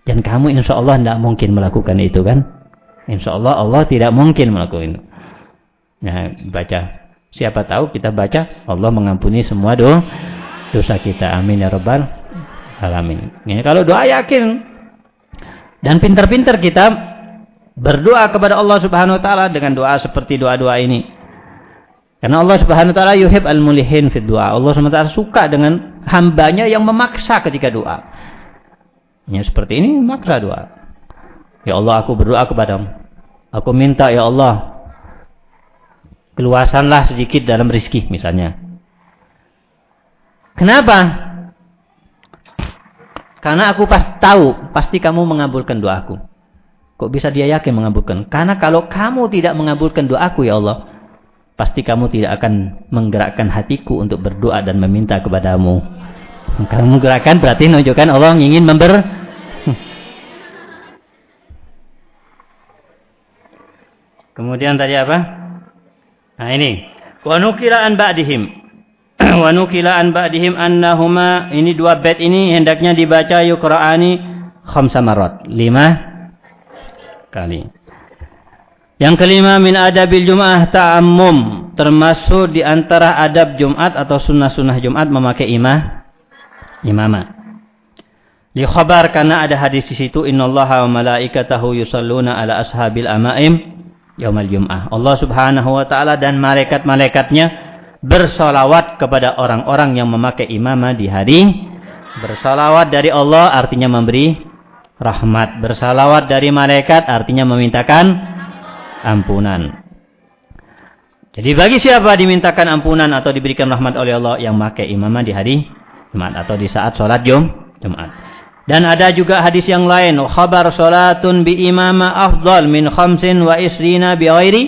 Speaker 1: Dan kamu insya Allah tidak mungkin melakukan itu kan. Insya Allah Allah tidak mungkin melakukan itu. Nah baca. Siapa tahu kita baca Allah mengampuni semua doa dosa kita. Amin ya Rabbal Alamin. Ini kalau doa yakin. Dan pintar-pintar kita berdoa kepada Allah subhanahu wa ta'ala dengan doa seperti doa-doa ini. Karena Allah Subhanahu wa taala yuhib al-mulihin fi doa. Allah Subhanahu wa taala suka dengan hambanya yang memaksa ketika doa. Ya seperti ini maksa doa. Ya Allah aku berdoa kepadamu. Aku minta ya Allah keluasanlah sedikit dalam rizki misalnya. Kenapa? Karena aku pas tahu pasti kamu mengabulkan doaku. Kok bisa dia yakin mengabulkan? Karena kalau kamu tidak mengabulkan doaku ya Allah, pasti kamu tidak akan menggerakkan hatiku untuk berdoa dan meminta kepadamu. Kamu menggerakkan berarti menunjukkan Allah ingin member. Kemudian tadi apa? Nah ini. Wa nukila an ba'dihim. Wa nukila an ba'dihim annahuma ini dua bait ini hendaknya dibaca yukra'ani khamsa marat. Lima kali. Yang kelima min adabil Jum'ah ta'ammum. Termasuk di antara adab Jumat atau sunnah-sunnah Jumat memakai imah. Imamah. Li khabar karena ada hadis di situ innallaha wa malaikatahu yusalluna ala ashabil amaim yaumal jum'ah. Allah Subhanahu wa taala dan malaikat-malaikatnya bersolawat kepada orang-orang yang memakai imamah di hari bersolawat dari Allah artinya memberi rahmat. Bersalawat dari malaikat artinya memintakan ampunan. Jadi bagi siapa dimintakan ampunan atau diberikan rahmat oleh Allah yang memakai imamah di hari Jumat atau di saat sholat Jum, Jumat. Dan ada juga hadis yang lain, khabar salatun bi imama afdal min khamsin wa isrina bi ghairi.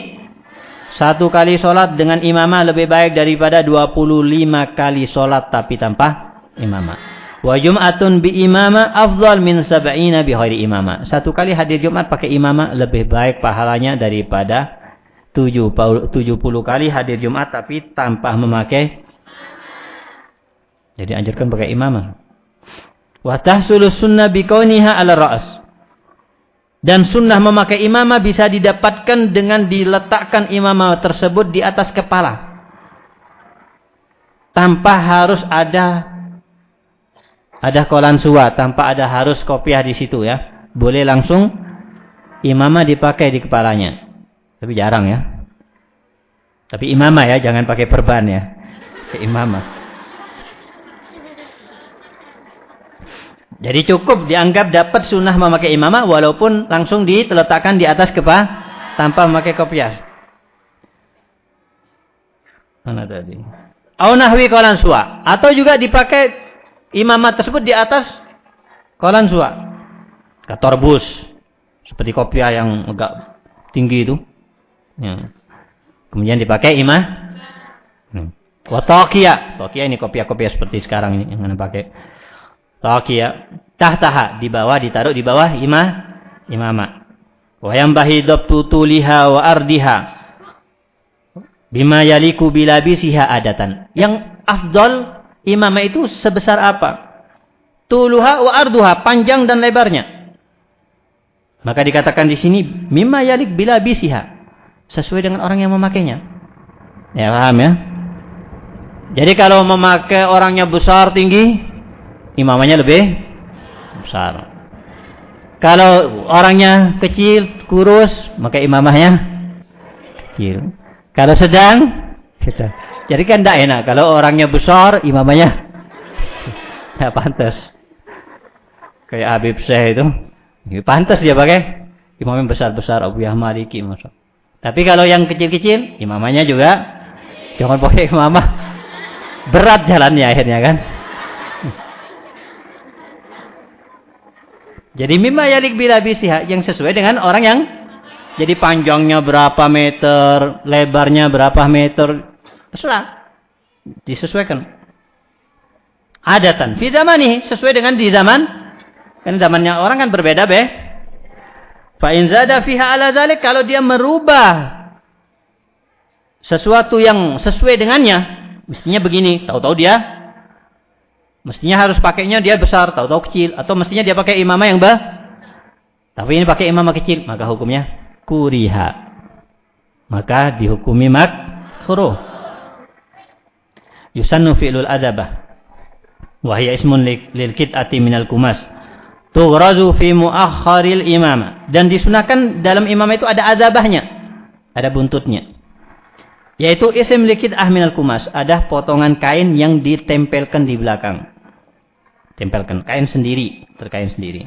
Speaker 1: Satu kali sholat dengan imamah lebih baik daripada 25 kali sholat tapi tanpa imamah. Wa jum'atun bi imama afdal min sab'ina bi ghairi imama. Satu kali hadir Jumat pakai imama lebih baik pahalanya daripada 70 kali hadir Jumat tapi tanpa memakai jadi anjurkan pakai imamah. Wa tahsulu sunnah bi kauniha ala ra's. Dan sunnah memakai imamah bisa didapatkan dengan diletakkan imamah tersebut di atas kepala. Tanpa harus ada ada kolan suwa tanpa ada harus kopiah di situ ya. Boleh langsung imamah dipakai di kepalanya. Tapi jarang ya. Tapi imamah ya, jangan pakai perban ya. Ke imamah. Jadi cukup dianggap dapat sunnah memakai imamah walaupun langsung diletakkan di atas kepala tanpa memakai kopiah. Mana tadi? Au nahwi kolan suwa atau juga dipakai imamat tersebut di atas kolan suwa. Katorbus. Seperti kopiah yang agak tinggi itu. Ya. Kemudian dipakai imah. Hmm. Watokia. Tokia ini kopiah-kopiah seperti sekarang ini yang pakai. Tokia. Tahtaha. Di bawah, ditaruh di bawah imah. Imama. Wayam bahidab tutuliha wa ardiha. Bima yaliku bilabisiha adatan. Yang afdol imamah itu sebesar apa? Tuluha wa arduha, panjang dan lebarnya. Maka dikatakan di sini mimma yalik bila bisiha. Sesuai dengan orang yang memakainya. Ya paham ya? Jadi kalau memakai orangnya besar tinggi, imamahnya lebih besar. Kalau orangnya kecil, kurus, maka imamahnya kecil. Kalau sedang, sedang. Jadi kan tidak enak. Kalau orangnya besar, imamanya tidak pantas. Kayak Habib Syekh itu. Ya, pantas dia pakai. Imamnya besar-besar. Abu Yahmaliki. Masuk. Tapi kalau yang kecil-kecil, imamanya juga. Jangan pakai imamah. Berat jalannya akhirnya kan. Jadi mimma yalik bila bisiha. Yang sesuai dengan orang yang jadi panjangnya berapa meter, lebarnya berapa meter, Terserah. Disesuaikan. Adatan. Fi zamani. Sesuai dengan di zaman. Kan zamannya orang kan berbeda be. Fa in zada fiha ala zalik. Kalau dia merubah. Sesuatu yang sesuai dengannya. Mestinya begini. Tahu-tahu dia. Mestinya harus pakainya dia besar. Tahu-tahu kecil. Atau mestinya dia pakai imamah yang bah. Tapi ini pakai imamah kecil. Maka hukumnya kuriha. Maka dihukumi makruh yusannu fi'lul adabah. Wa hiya ismun lil kit'ati minal kumas. Tughrazu fi muakhkharil imama. Dan disunahkan dalam imam itu ada adabahnya. Ada buntutnya. Yaitu isim likid minal kumas. Ada potongan kain yang ditempelkan di belakang. Tempelkan kain sendiri terkain sendiri.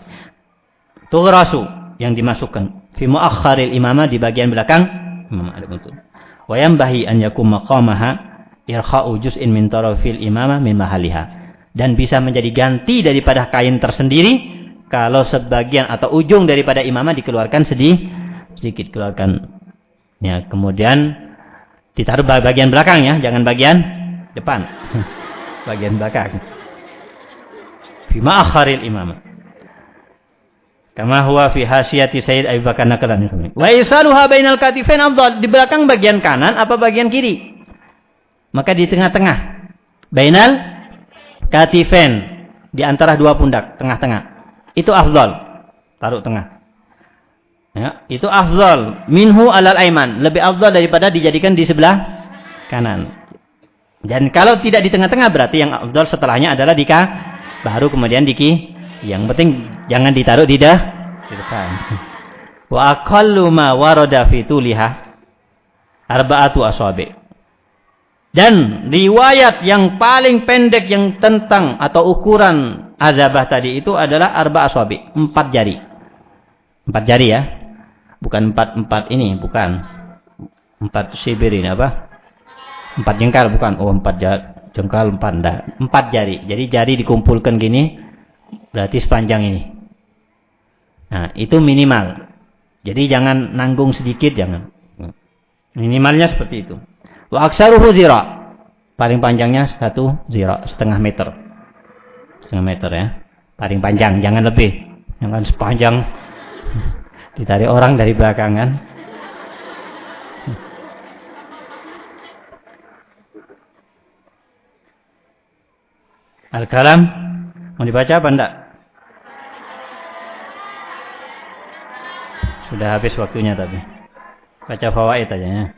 Speaker 1: Tughrasu yang dimasukkan. Fi muakhkharil imama di bagian belakang imam ada buntut. Wa yanbahi an yakum maqamaha irkha'u juz'in min tarafil imamah min mahaliha. Dan bisa menjadi ganti daripada kain tersendiri kalau sebagian atau ujung daripada imamah dikeluarkan sedih sedikit keluarkan. Ya, kemudian ditaruh bagian belakang ya, jangan bagian depan. bagian belakang. Fi ma'akharil imamah. Kama huwa fi hasiyati Sayyid Abu Bakar Nakalan. Wa isaluha bainal katifain afdal. Di belakang bagian kanan apa bagian kiri? Maka di tengah-tengah. Bainal katifen. Di antara dua pundak. Tengah-tengah. Itu afdol. Taruh tengah. Ya, itu afdol. Minhu alal aiman. Lebih afdol daripada dijadikan di sebelah kanan. Dan kalau tidak di tengah-tengah berarti yang afdol setelahnya adalah di baru kemudian di Yang penting jangan ditaruh di dah di. Wa aqallu ma warada tuliha arba'atu asabi. Dan riwayat yang paling pendek yang tentang atau ukuran azabah tadi itu adalah arba asabi, empat jari. Empat jari ya. Bukan empat empat ini, bukan. Empat sibir ini apa? Empat jengkal bukan. Oh, empat jengkal empat enggak. Empat jari. Jadi jari dikumpulkan gini berarti sepanjang ini. Nah, itu minimal. Jadi jangan nanggung sedikit jangan. Minimalnya seperti itu. Wa aksaruhu zira. Paling panjangnya satu zira, setengah meter. Setengah meter ya. Paling panjang, jangan lebih. Jangan sepanjang ditarik orang dari belakangan. Al-Kalam mau dibaca apa enggak? Sudah habis waktunya tapi. Baca fawaid aja ya.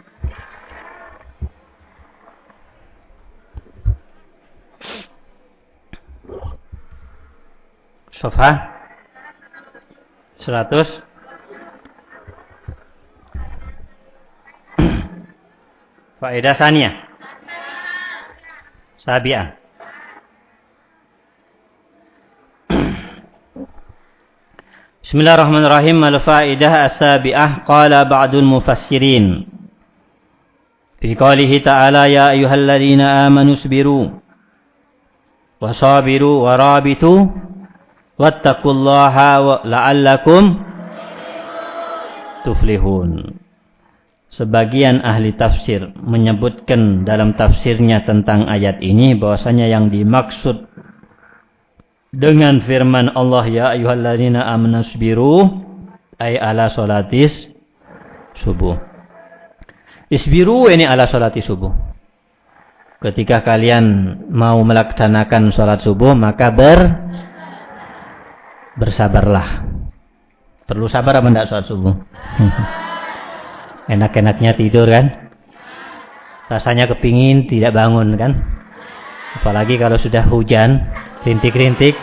Speaker 1: Sofa 100 Faedah saniyah Sabi'ah. Bismillahirrahmanirrahim. Al-fa'idah as-sabi'ah qala ba'dul mufassirin. Fi qalihi ta'ala ya ayyuhalladzina amanu sabiru wa sabiru wa rabitu wattaqullaha la'allakum tuflihun. Sebagian ahli tafsir menyebutkan dalam tafsirnya tentang ayat ini bahwasanya yang dimaksud dengan firman Allah ya ayyuhalladzina amanu sabiru ay ala salatis subuh. Isbiru ini ala salati subuh. Ketika kalian mau melaksanakan salat subuh maka ber bersabarlah. Perlu sabar apa enggak salat subuh? Enak-enaknya tidur kan? Rasanya kepingin tidak bangun kan? Apalagi kalau sudah hujan rintik-rintik.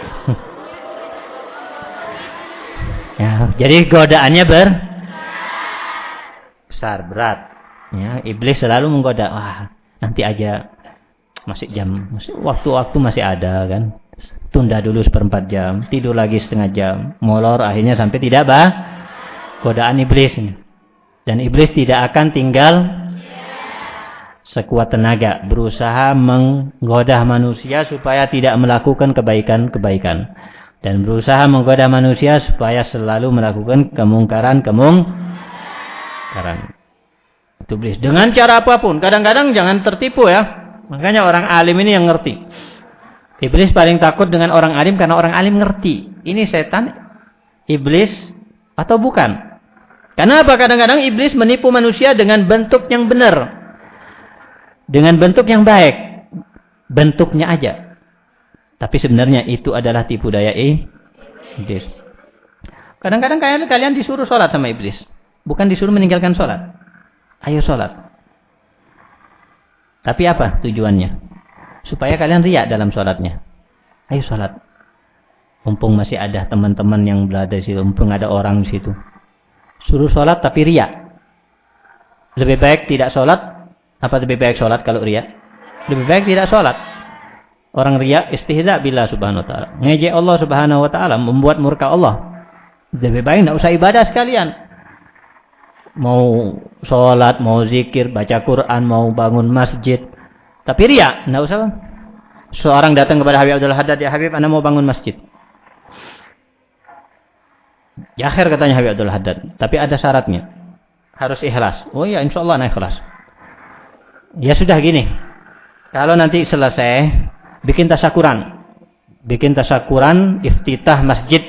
Speaker 1: ya, jadi godaannya ber besar, berat. Ya, iblis selalu menggoda. Wah, nanti aja masih jam, masih waktu-waktu masih ada kan. Tunda dulu seperempat jam, tidur lagi setengah jam, molor akhirnya sampai tidak bah godaan iblis ini. Dan iblis tidak akan tinggal sekuat tenaga berusaha menggoda manusia supaya tidak melakukan kebaikan-kebaikan dan berusaha menggoda manusia supaya selalu melakukan kemungkaran-kemungkaran. Itu iblis dengan cara apa pun. Kadang-kadang jangan tertipu ya. Makanya orang alim ini yang ngerti. Iblis paling takut dengan orang alim karena orang alim ngerti. Ini setan, iblis atau bukan? Karena apa? Kadang-kadang iblis menipu manusia dengan bentuk yang benar dengan bentuk yang baik. Bentuknya aja. Tapi sebenarnya itu adalah tipu daya iblis. Kadang-kadang kalian, kalian disuruh sholat sama iblis. Bukan disuruh meninggalkan sholat. Ayo sholat. Tapi apa tujuannya? Supaya kalian riak dalam sholatnya. Ayo sholat. Mumpung masih ada teman-teman yang berada di situ. Mumpung ada orang di situ. Suruh sholat tapi riak. Lebih baik tidak sholat apa lebih baik sholat kalau ria? Lebih baik tidak sholat. Orang ria istihza bila subhanahu wa ta'ala. Ngejek Allah subhanahu wa ta'ala. Membuat murka Allah. Lebih baik tidak usah ibadah sekalian. Mau sholat, mau zikir, baca Quran, mau bangun masjid. Tapi ria, tidak usah. Seorang datang kepada Habib Abdul Haddad, ya Habib, anda mau bangun masjid. Ya akhir katanya Habib Abdul Haddad. Tapi ada syaratnya. Harus ikhlas. Oh iya, insya Allah ikhlas. Ya sudah gini. Kalau nanti selesai, bikin tasakuran. Bikin tasakuran, iftitah masjid.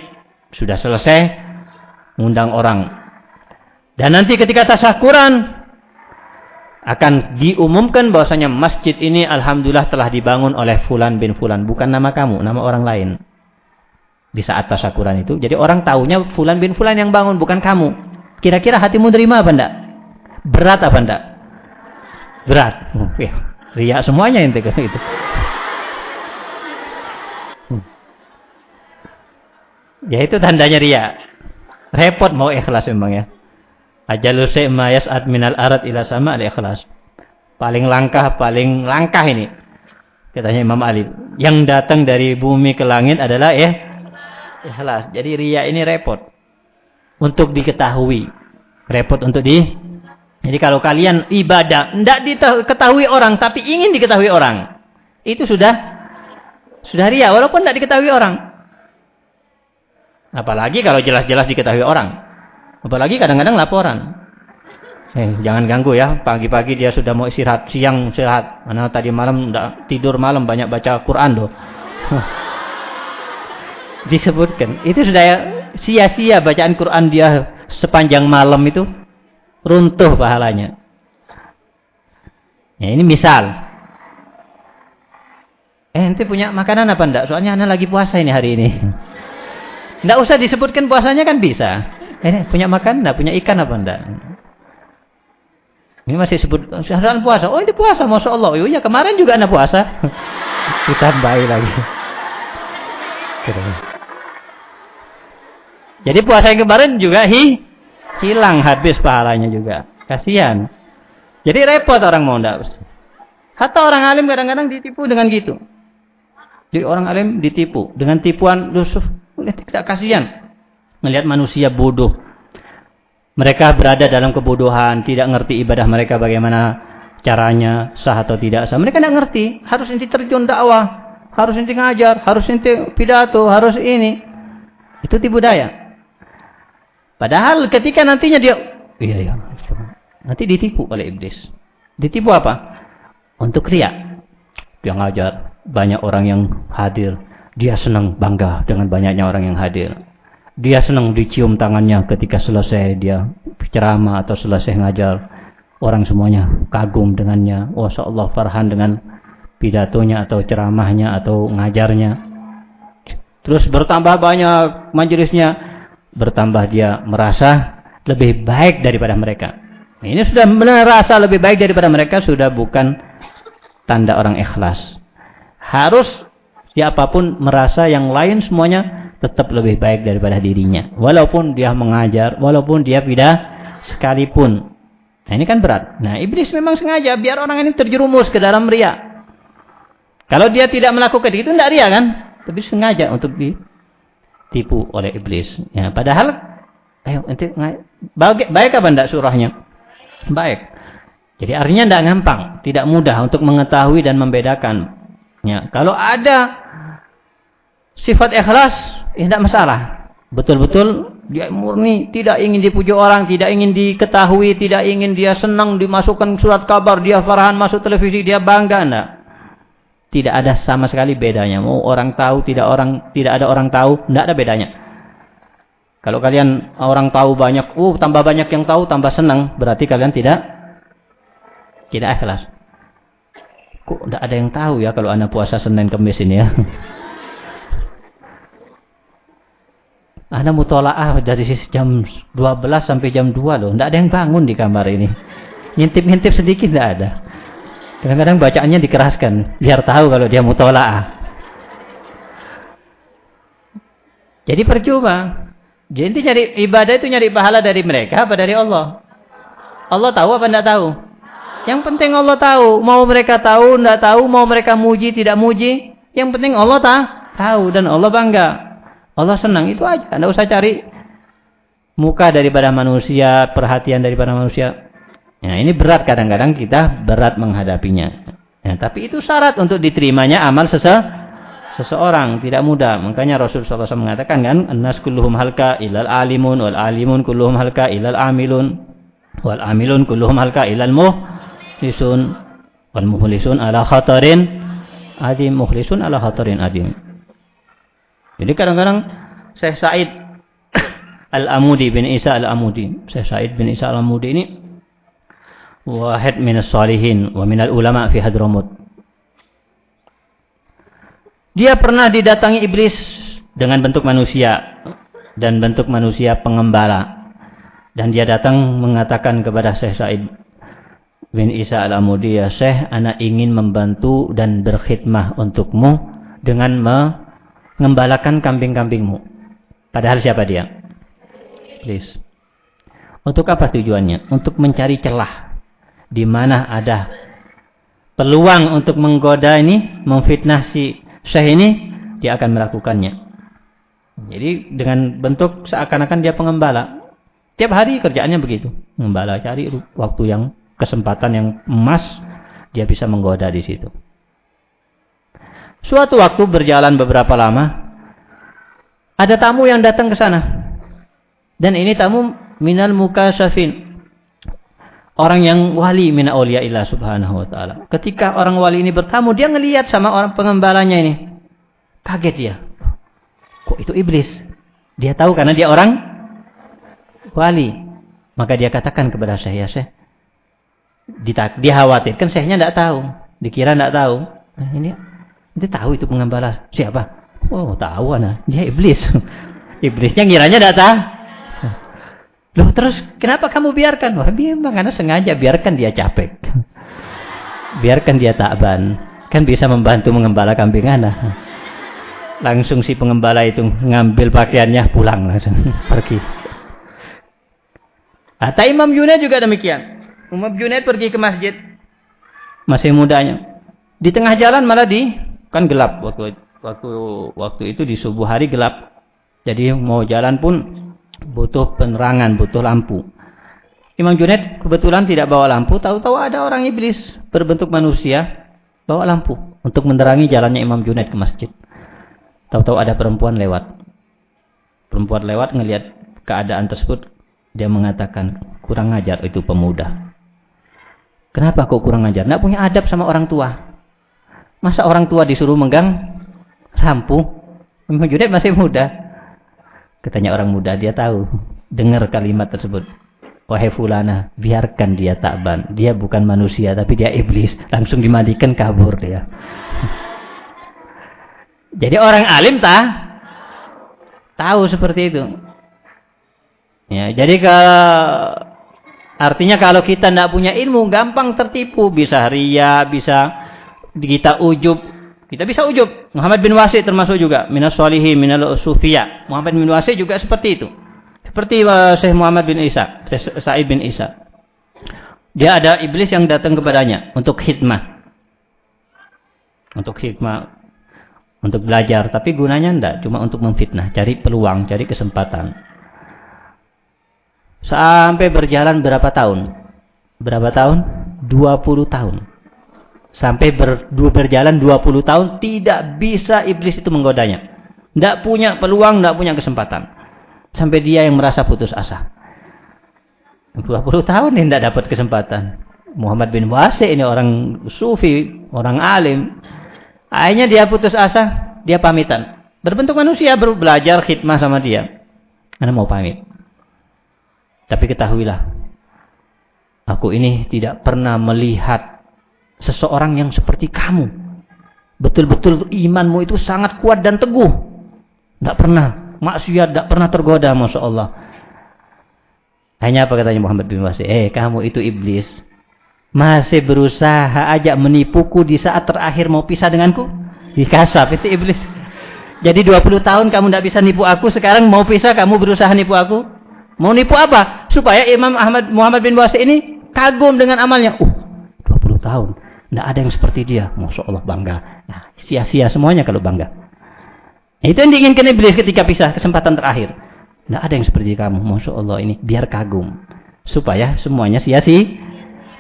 Speaker 1: Sudah selesai, ngundang orang. Dan nanti ketika tasakuran, akan diumumkan bahwasanya masjid ini Alhamdulillah telah dibangun oleh Fulan bin Fulan. Bukan nama kamu, nama orang lain. Di saat tasakuran itu. Jadi orang tahunya Fulan bin Fulan yang bangun, bukan kamu. Kira-kira hatimu terima apa enggak? Berat apa enggak? berat. Ya, ria semuanya inti itu. Ya itu tandanya ria. Repot mau ikhlas memang ya. Ajalu ma yas'ad minal arat ila sama al ikhlas. Paling langkah, paling langkah ini. Katanya Imam Ali. Yang datang dari bumi ke langit adalah eh ikhlas. Jadi ria ini repot. Untuk diketahui. Repot untuk di jadi kalau kalian ibadah, tidak diketahui orang, tapi ingin diketahui orang. Itu sudah sudah ria, walaupun tidak diketahui orang. Apalagi kalau jelas-jelas diketahui orang. Apalagi kadang-kadang laporan. Eh, jangan ganggu ya. Pagi-pagi dia sudah mau istirahat, siang istirahat. Karena tadi malam tidak tidur malam banyak baca Quran loh. Disebutkan. Itu sudah sia-sia bacaan Quran dia sepanjang malam itu runtuh pahalanya. Ya, ini misal. Eh, nanti punya makanan apa enggak? Soalnya anak lagi puasa ini hari ini. Enggak usah disebutkan puasanya kan bisa. Eh, punya makan enggak? Punya ikan apa enggak? Ini masih sebut seharian puasa. Oh, ini puasa, Masya Allah. Oh, iya, kemarin juga anak puasa. Ditambahi lagi. Jadi puasa yang kemarin juga hi, hilang habis pahalanya juga. Kasihan. Jadi repot orang mau ndak. Hatta orang alim kadang-kadang ditipu dengan gitu. Jadi orang alim ditipu dengan tipuan Yusuf. Tidak kasihan melihat manusia bodoh. Mereka berada dalam kebodohan, tidak ngerti ibadah mereka bagaimana caranya, sah atau tidak sah. Mereka tidak ngerti, harus inti terjun dakwah, harus inti ngajar, harus inti pidato, harus ini. Itu tipu daya. Padahal ketika nantinya dia, iya iya, nanti ditipu oleh iblis. Ditipu apa? Untuk ria. Dia ngajar, banyak orang yang hadir. Dia senang bangga dengan banyaknya orang yang hadir. Dia senang dicium tangannya ketika selesai dia ceramah atau selesai ngajar. Orang semuanya kagum dengannya. Wah, oh, Allah farhan dengan pidatonya atau ceramahnya atau ngajarnya. Terus bertambah banyak majelisnya bertambah dia merasa lebih baik daripada mereka. Ini sudah merasa lebih baik daripada mereka sudah bukan tanda orang ikhlas. Harus siapa pun merasa yang lain semuanya tetap lebih baik daripada dirinya. Walaupun dia mengajar, walaupun dia pindah sekalipun. Nah ini kan berat. Nah iblis memang sengaja biar orang ini terjerumus ke dalam ria. Kalau dia tidak melakukan itu tidak ria kan? Tapi sengaja untuk di ditipu oleh iblis. Ya, padahal ayo nanti baik, baik apa enggak surahnya? Baik. Jadi artinya tidak gampang, tidak mudah untuk mengetahui dan membedakan. Ya, kalau ada sifat ikhlas, ya tidak masalah. Betul-betul dia murni, tidak ingin dipuji orang, tidak ingin diketahui, tidak ingin dia senang dimasukkan surat kabar, dia farahan masuk televisi, dia bangga enggak. Tidak ada sama sekali bedanya. Mau orang tahu, tidak orang tidak ada orang tahu, tidak ada bedanya. Kalau kalian orang tahu banyak, uh tambah banyak yang tahu, tambah senang, berarti kalian tidak tidak ikhlas. Kok tidak ada yang tahu ya kalau anak puasa Senin Kamis ini ya? Anda mutolaah dari jam 12 sampai jam 2 loh. Tidak ada yang bangun di kamar ini. Ngintip-ngintip sedikit tidak ada. Kadang-kadang bacaannya dikeraskan biar tahu kalau dia mutola'ah. Jadi percuma. Jadi nyari ibadah itu nyari pahala dari mereka apa dari Allah? Allah tahu apa tidak tahu? Yang penting Allah tahu. Mau mereka tahu, tidak tahu, mau mereka muji, tidak muji. Yang penting Allah tak tahu dan Allah bangga. Allah senang itu aja. Tidak usah cari muka daripada manusia, perhatian daripada manusia. Ya, ini berat kadang-kadang kita berat menghadapinya. Ya, tapi itu syarat untuk diterimanya amal sese seseorang tidak mudah. Makanya Rasulullah SAW mengatakan kan, "An-nas kulluhum halka ilal alimun wal alimun kulluhum halka ilal amilun wal amilun kulluhum halka ilal muhlisun wal muhlisun ala khatarin adim muhlisun ala khatarin adim." Jadi kadang-kadang Syekh Said Al-Amudi bin Isa Al-Amudi, Syekh Said bin Isa Al-Amudi ini wahid minas salihin wa minal ulama fi Hadramut. Dia pernah didatangi iblis dengan bentuk manusia dan bentuk manusia pengembala. Dan dia datang mengatakan kepada Syekh Said bin Isa al-Amudi, ya Syekh, anak ingin membantu dan berkhidmah untukmu dengan mengembalakan kambing-kambingmu. Padahal siapa dia? Iblis. Untuk apa tujuannya? Untuk mencari celah di mana ada peluang untuk menggoda ini, memfitnah si syekh ini, dia akan melakukannya. Jadi dengan bentuk seakan-akan dia pengembala. Tiap hari kerjaannya begitu. Mengembala cari waktu yang kesempatan yang emas dia bisa menggoda di situ. Suatu waktu berjalan beberapa lama ada tamu yang datang ke sana. Dan ini tamu minal mukasafin. Orang yang wali min aulia ilah subhanahu wa ta'ala. Ketika orang wali ini bertamu, dia ngelihat sama orang pengembalanya ini. Kaget dia. Kok itu iblis? Dia tahu karena dia orang wali. Maka dia katakan kepada saya, saya dia khawatirkan syekhnya tidak tahu. Dikira tidak tahu. Nah, ini dia tahu itu pengembala. Siapa? Oh, tahu ana. Dia iblis. Iblisnya ngiranya tidak tahu. Loh terus kenapa kamu biarkan? Wah memang karena sengaja biarkan dia capek. biarkan dia takban. Kan bisa membantu mengembala kambing anak. Langsung si pengembala itu ngambil pakaiannya pulang langsung pergi. Kata Imam Junaid juga demikian. Imam Junaid pergi ke masjid. Masih mudanya. Di tengah jalan malah di kan gelap waktu waktu waktu itu di subuh hari gelap. Jadi mau jalan pun butuh penerangan, butuh lampu. Imam Junaid kebetulan tidak bawa lampu, tahu-tahu ada orang iblis berbentuk manusia bawa lampu untuk menerangi jalannya Imam Junaid ke masjid. Tahu-tahu ada perempuan lewat. Perempuan lewat ngelihat keadaan tersebut, dia mengatakan, kurang ajar itu pemuda. Kenapa kok kurang ajar? Tidak punya adab sama orang tua. Masa orang tua disuruh menggang lampu? Imam Junaid masih muda. Katanya orang muda, dia tahu. Dengar kalimat tersebut. Wahai fulana, biarkan dia takban. Dia bukan manusia, tapi dia iblis. Langsung dimandikan, kabur dia. Jadi orang alim tak tahu seperti itu. Ya, jadi kalau artinya kalau kita tidak punya ilmu, gampang tertipu. Bisa ria, bisa kita ujub, kita bisa ujub. Muhammad bin Wasi termasuk juga. Minas solihin, minal sufiya. Muhammad bin Wasi juga seperti itu. Seperti uh, Syekh Muhammad bin Isa. Syekh Sa'id bin Isa. Dia ada iblis yang datang kepadanya. Untuk khidmah. Untuk khidmah. Untuk belajar. Tapi gunanya tidak. Cuma untuk memfitnah. Cari peluang. Cari kesempatan. Sampai berjalan berapa tahun? Berapa tahun? 20 tahun sampai ber, berjalan 20 tahun tidak bisa iblis itu menggodanya. Tidak punya peluang, tidak punya kesempatan. Sampai dia yang merasa putus asa. 20 tahun dia tidak dapat kesempatan. Muhammad bin Wasi ini orang sufi, orang alim. Akhirnya dia putus asa, dia pamitan. Berbentuk manusia, belajar khidmah sama dia. Karena mau pamit. Tapi ketahuilah, aku ini tidak pernah melihat seseorang yang seperti kamu. Betul-betul imanmu itu sangat kuat dan teguh. Tidak pernah maksiat, tidak pernah tergoda, Masya Allah. Hanya apa katanya Muhammad bin Wasi? Eh, kamu itu iblis. Masih berusaha aja menipuku di saat terakhir mau pisah denganku? Dikasap, itu iblis. Jadi 20 tahun kamu tidak bisa nipu aku, sekarang mau pisah kamu berusaha nipu aku? Mau nipu apa? Supaya Imam Ahmad Muhammad bin Wasi ini kagum dengan amalnya. Uh, 20 tahun. Tidak ada yang seperti dia. Masya Allah bangga. Nah, sia-sia semuanya kalau bangga. Itu yang diinginkan iblis ketika pisah kesempatan terakhir. Tidak ada yang seperti kamu. Masya Allah ini. Biar kagum. Supaya semuanya sia-sia.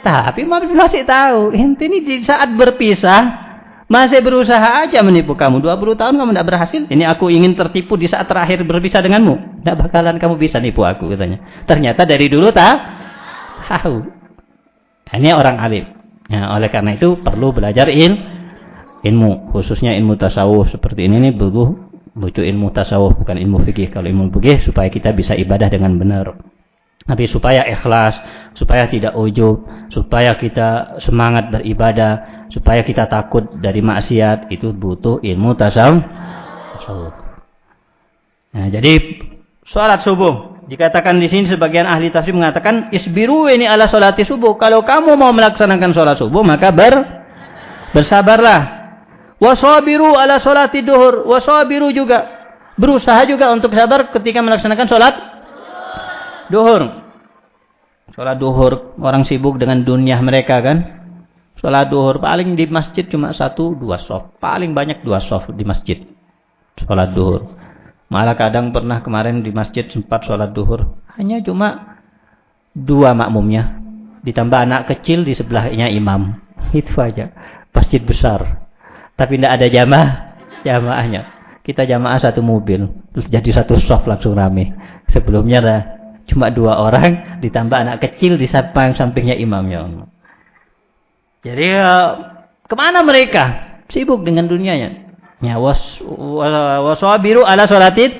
Speaker 1: Tapi masih tahu. Ini di saat berpisah. Masih berusaha aja menipu kamu. 20 tahun kamu tidak berhasil. Ini aku ingin tertipu di saat terakhir berpisah denganmu. Tidak bakalan kamu bisa nipu aku katanya. Ternyata dari dulu tak tahu. Ini orang alim. Ya, oleh karena itu perlu belajar il, ilmu, khususnya ilmu tasawuf seperti ini nih butuh butuh ilmu tasawuf bukan ilmu fikih. Kalau ilmu fikih supaya kita bisa ibadah dengan benar. Tapi supaya ikhlas, supaya tidak ujub, supaya kita semangat beribadah, supaya kita takut dari maksiat, itu butuh ilmu tasawuf. Nah, jadi sholat subuh Dikatakan di sini sebagian ahli tafsir mengatakan isbiru ini ala solati subuh. Kalau kamu mau melaksanakan sholat subuh maka ber bersabarlah. Wasabiru ala solati duhur. Wasabiru juga berusaha juga untuk sabar ketika melaksanakan sholat duhur. Sholat duhur, orang sibuk dengan dunia mereka kan. Sholat duhur paling di masjid cuma satu dua soft. Paling banyak dua soft di masjid. Sholat duhur. Malah kadang pernah kemarin di masjid sempat sholat duhur. Hanya cuma dua makmumnya. Ditambah anak kecil di sebelahnya imam. Itu aja. Masjid besar. Tapi tidak ada jamaah. Jamaahnya. Kita jamaah satu mobil. Terus jadi satu soft langsung rame. Sebelumnya lah cuma dua orang ditambah anak kecil di samping sampingnya imamnya. Jadi uh, ke mana mereka? Sibuk dengan dunianya. Ya was wasabiru ala sholatit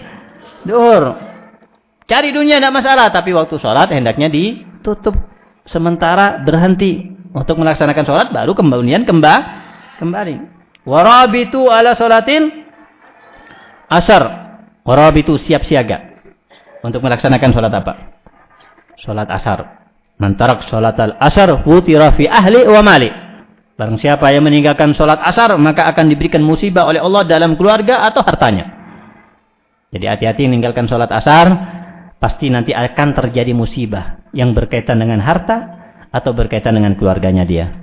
Speaker 1: duhur. Cari dunia tidak masalah, tapi waktu sholat hendaknya ditutup sementara berhenti untuk melaksanakan sholat baru kemudian kembali kembali. Warabitu ala sholatin asar. Warabitu siap siaga untuk melaksanakan sholat apa? Sholat asar. Mantarak sholat al-asar wutira fi ahli wa mali. Barang siapa yang meninggalkan sholat asar, maka akan diberikan musibah oleh Allah dalam keluarga atau hartanya. Jadi hati-hati meninggalkan sholat asar, pasti nanti akan terjadi musibah yang berkaitan dengan harta atau berkaitan dengan keluarganya dia.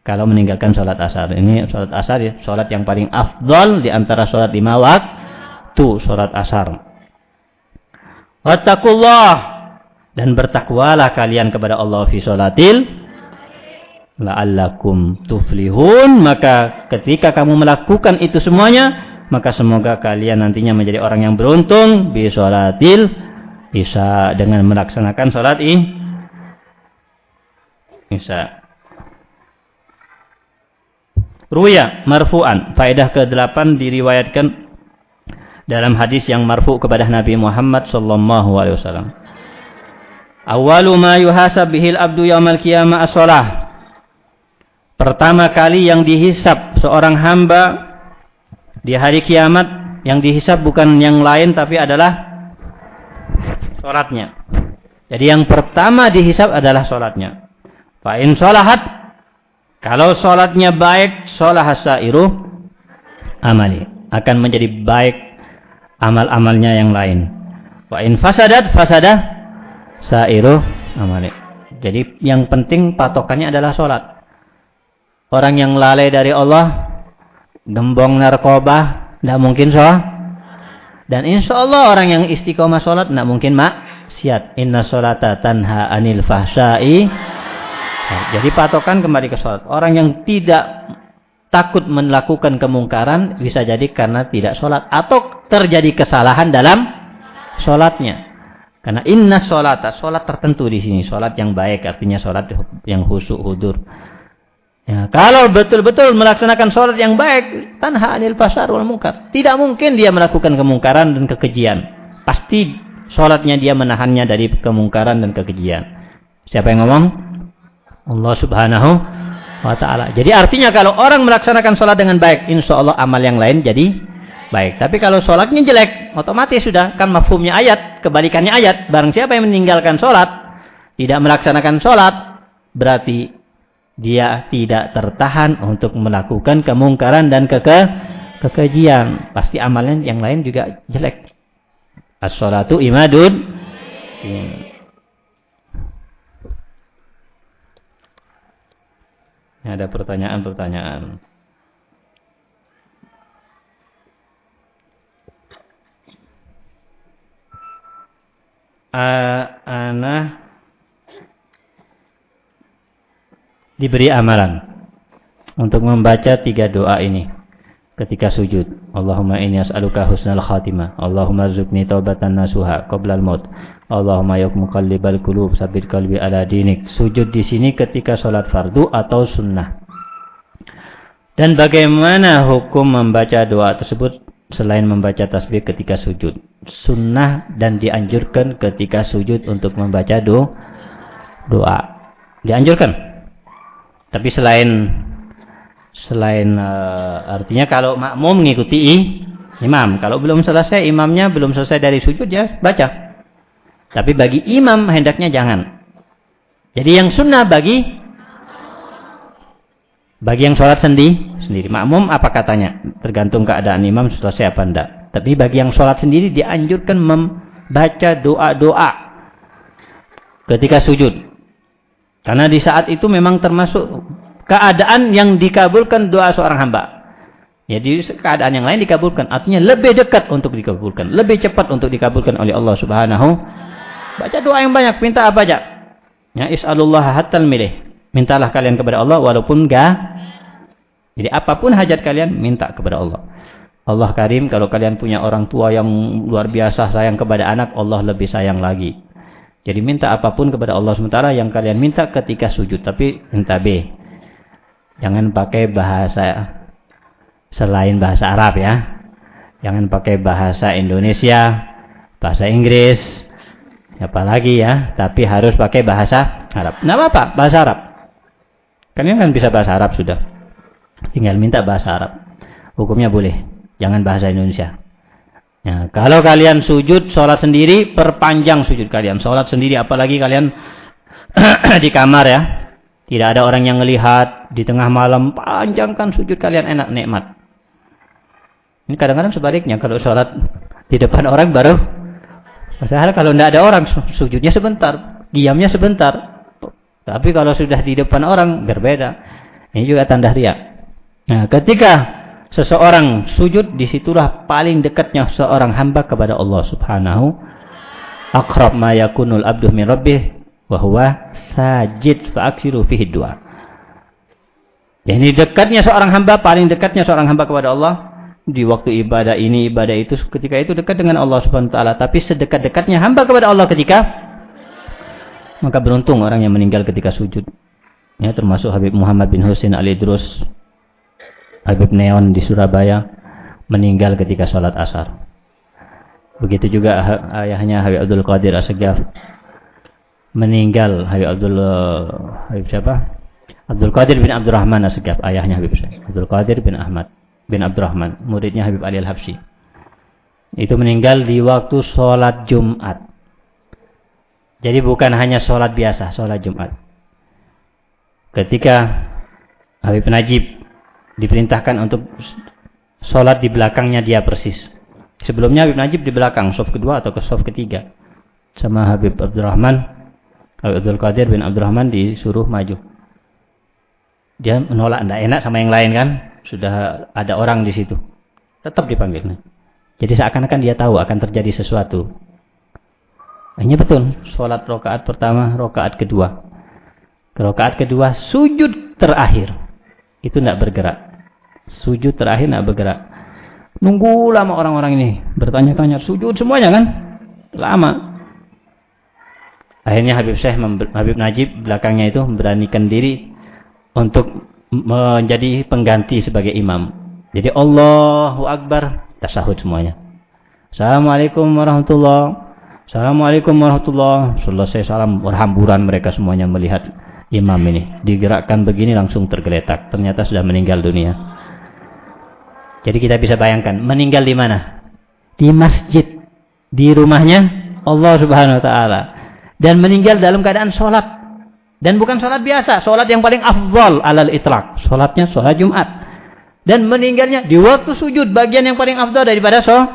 Speaker 1: Kalau meninggalkan sholat asar. Ini sholat asar ya, sholat yang paling afdol di antara sholat lima waktu, sholat asar. Wattaqullah dan bertakwalah kalian kepada Allah fi salatil la'allakum tuflihun. Maka ketika kamu melakukan itu semuanya maka semoga kalian nantinya menjadi orang yang beruntung. Bi salatil bisa dengan melaksanakan salat bisa Ruya marfu'an. Faedah ke-8 diriwayatkan dalam hadis yang marfu kepada Nabi Muhammad sallallahu alaihi wasallam. Awalu ma yuhasab bihil abdu yaumal qiyamah as-shalah. Pertama kali yang dihisap seorang hamba di hari kiamat yang dihisap bukan yang lain tapi adalah salatnya. Jadi yang pertama dihisap adalah salatnya. Fa in salahat kalau salatnya baik, salah sairu amali akan menjadi baik amal-amalnya yang lain. Wa in fasadat fasadah sairu amali. Jadi yang penting patokannya adalah sholat. Orang yang lalai dari Allah, gembong narkoba, tidak mungkin sholat. Dan insya Allah orang yang istiqomah sholat tidak mungkin maksiat. Inna sholata tanha anil fahsyai. Jadi patokan kembali ke sholat. Orang yang tidak takut melakukan kemungkaran bisa jadi karena tidak sholat atau terjadi kesalahan dalam sholatnya. Karena inna sholata, sholat tertentu di sini, sholat yang baik artinya sholat yang husuk hudur. Ya, kalau betul-betul melaksanakan sholat yang baik, tanha anil pasar wal mungkar. Tidak mungkin dia melakukan kemungkaran dan kekejian. Pasti sholatnya dia menahannya dari kemungkaran dan kekejian. Siapa yang ngomong? Allah subhanahu wa ta'ala. Jadi artinya kalau orang melaksanakan sholat dengan baik, insya Allah amal yang lain jadi baik. Tapi kalau sholatnya jelek, otomatis sudah kan mafhumnya ayat, kebalikannya ayat. Barang siapa yang meninggalkan sholat, tidak melaksanakan sholat, berarti dia tidak tertahan untuk melakukan kemungkaran dan keke kekejian. Pasti amalnya yang lain juga jelek. As-sholatu imadun. Hmm. Ada pertanyaan-pertanyaan. Ana diberi amalan untuk membaca tiga doa ini ketika sujud. Allahumma inni as'aluka husnal khatimah. Allahumma rizukni taubatan nasuha qoblal maut. Allahumma ya muqallibal qulub sabit qalbi ala dinik. Sujud di sini ketika sholat fardu atau sunnah. Dan bagaimana hukum membaca doa tersebut selain membaca tasbih ketika sujud? Sunnah dan dianjurkan ketika sujud untuk membaca do doa. Dianjurkan. Tapi selain selain uh, artinya kalau makmum mengikuti imam, kalau belum selesai imamnya belum selesai dari sujud ya baca. Tapi bagi imam hendaknya jangan. Jadi yang sunnah bagi bagi yang sholat sendi, sendiri. Makmum apa katanya? Tergantung keadaan imam selesai apa enggak. Tapi bagi yang sholat sendiri dianjurkan membaca doa-doa ketika sujud. Karena di saat itu memang termasuk keadaan yang dikabulkan doa seorang hamba. Jadi ya, keadaan yang lain dikabulkan. Artinya lebih dekat untuk dikabulkan. Lebih cepat untuk dikabulkan oleh Allah subhanahu. Baca doa yang banyak. Minta apa aja. Ya, is'alullah hatal milih. Mintalah kalian kepada Allah walaupun enggak. Jadi apa pun hajat kalian, minta kepada Allah. Allah karim, kalau kalian punya orang tua yang luar biasa sayang kepada anak, Allah lebih sayang lagi. Jadi minta apa pun kepada Allah sementara yang kalian minta ketika sujud. Tapi minta B. Jangan pakai bahasa selain bahasa Arab ya. Jangan pakai bahasa Indonesia, bahasa Inggris, apalagi ya. Tapi harus pakai bahasa Arab. Nah apa? Bahasa Arab. Kalian kan bisa bahasa Arab sudah. Tinggal minta bahasa Arab. Hukumnya boleh. Jangan bahasa Indonesia. Ya, kalau kalian sujud, sholat sendiri, perpanjang sujud kalian. Sholat sendiri, apalagi kalian di kamar ya. Tidak ada orang yang melihat di tengah malam, panjangkan sujud kalian enak, nikmat. Ini kadang-kadang sebaliknya, kalau sholat di depan orang baru. Padahal kalau tidak ada orang, sujudnya sebentar, diamnya sebentar. Tapi kalau sudah di depan orang, berbeda. Ini juga tanda riak. Nah, ketika seseorang sujud di situlah paling dekatnya seorang hamba kepada Allah subhanahu akrab ma yakunul abdu min rabbih wa sajid fa aksiru fihi dua. Ini dekatnya seorang hamba paling dekatnya seorang hamba kepada Allah di waktu ibadah ini ibadah itu ketika itu dekat dengan Allah subhanahu wa taala. Tapi sedekat-dekatnya hamba kepada Allah ketika maka beruntung orang yang meninggal ketika sujud. Ya termasuk Habib Muhammad bin Husain al-Idrus Habib Neon di Surabaya meninggal ketika sholat asar. Begitu juga ayahnya Habib Abdul Qadir Asegaf meninggal Habib Abdul Habib siapa? Abdul Qadir bin Abdurrahman Asegaf ayahnya Habib Syekh. Abdul Qadir bin Ahmad bin Abdurrahman, muridnya Habib Ali Al-Habsyi. Itu meninggal di waktu sholat Jumat. Jadi bukan hanya sholat biasa, sholat Jumat. Ketika Habib Najib diperintahkan untuk sholat di belakangnya dia persis. Sebelumnya Habib Najib di belakang, soft kedua atau ke soft ketiga. Sama Habib Abdurrahman, Habib Abdul Qadir bin Abdurrahman disuruh maju. Dia menolak, tidak enak sama yang lain kan. Sudah ada orang di situ. Tetap dipanggil. Jadi seakan-akan dia tahu akan terjadi sesuatu. Ini betul. Sholat rokaat pertama, rokaat kedua. Rokaat kedua, sujud terakhir itu tidak bergerak. Sujud terakhir tidak bergerak. Nunggu lama orang-orang ini bertanya-tanya sujud semuanya kan? Lama. Akhirnya Habib Syekh, Habib Najib belakangnya itu memberanikan diri untuk menjadi pengganti sebagai imam. Jadi Allahu Akbar, tasahud semuanya. Assalamualaikum warahmatullahi Assalamualaikum warahmatullahi Selesai salam berhamburan mereka semuanya melihat imam ini. Digerakkan begini langsung tergeletak. Ternyata sudah meninggal dunia. Jadi kita bisa bayangkan, meninggal di mana? Di masjid. Di rumahnya Allah subhanahu wa ta'ala. Dan meninggal dalam keadaan sholat. Dan bukan sholat biasa. Sholat yang paling afdol alal itlaq. Sholatnya sholat Jumat. Dan meninggalnya di waktu sujud. Bagian yang paling afdol daripada sholat.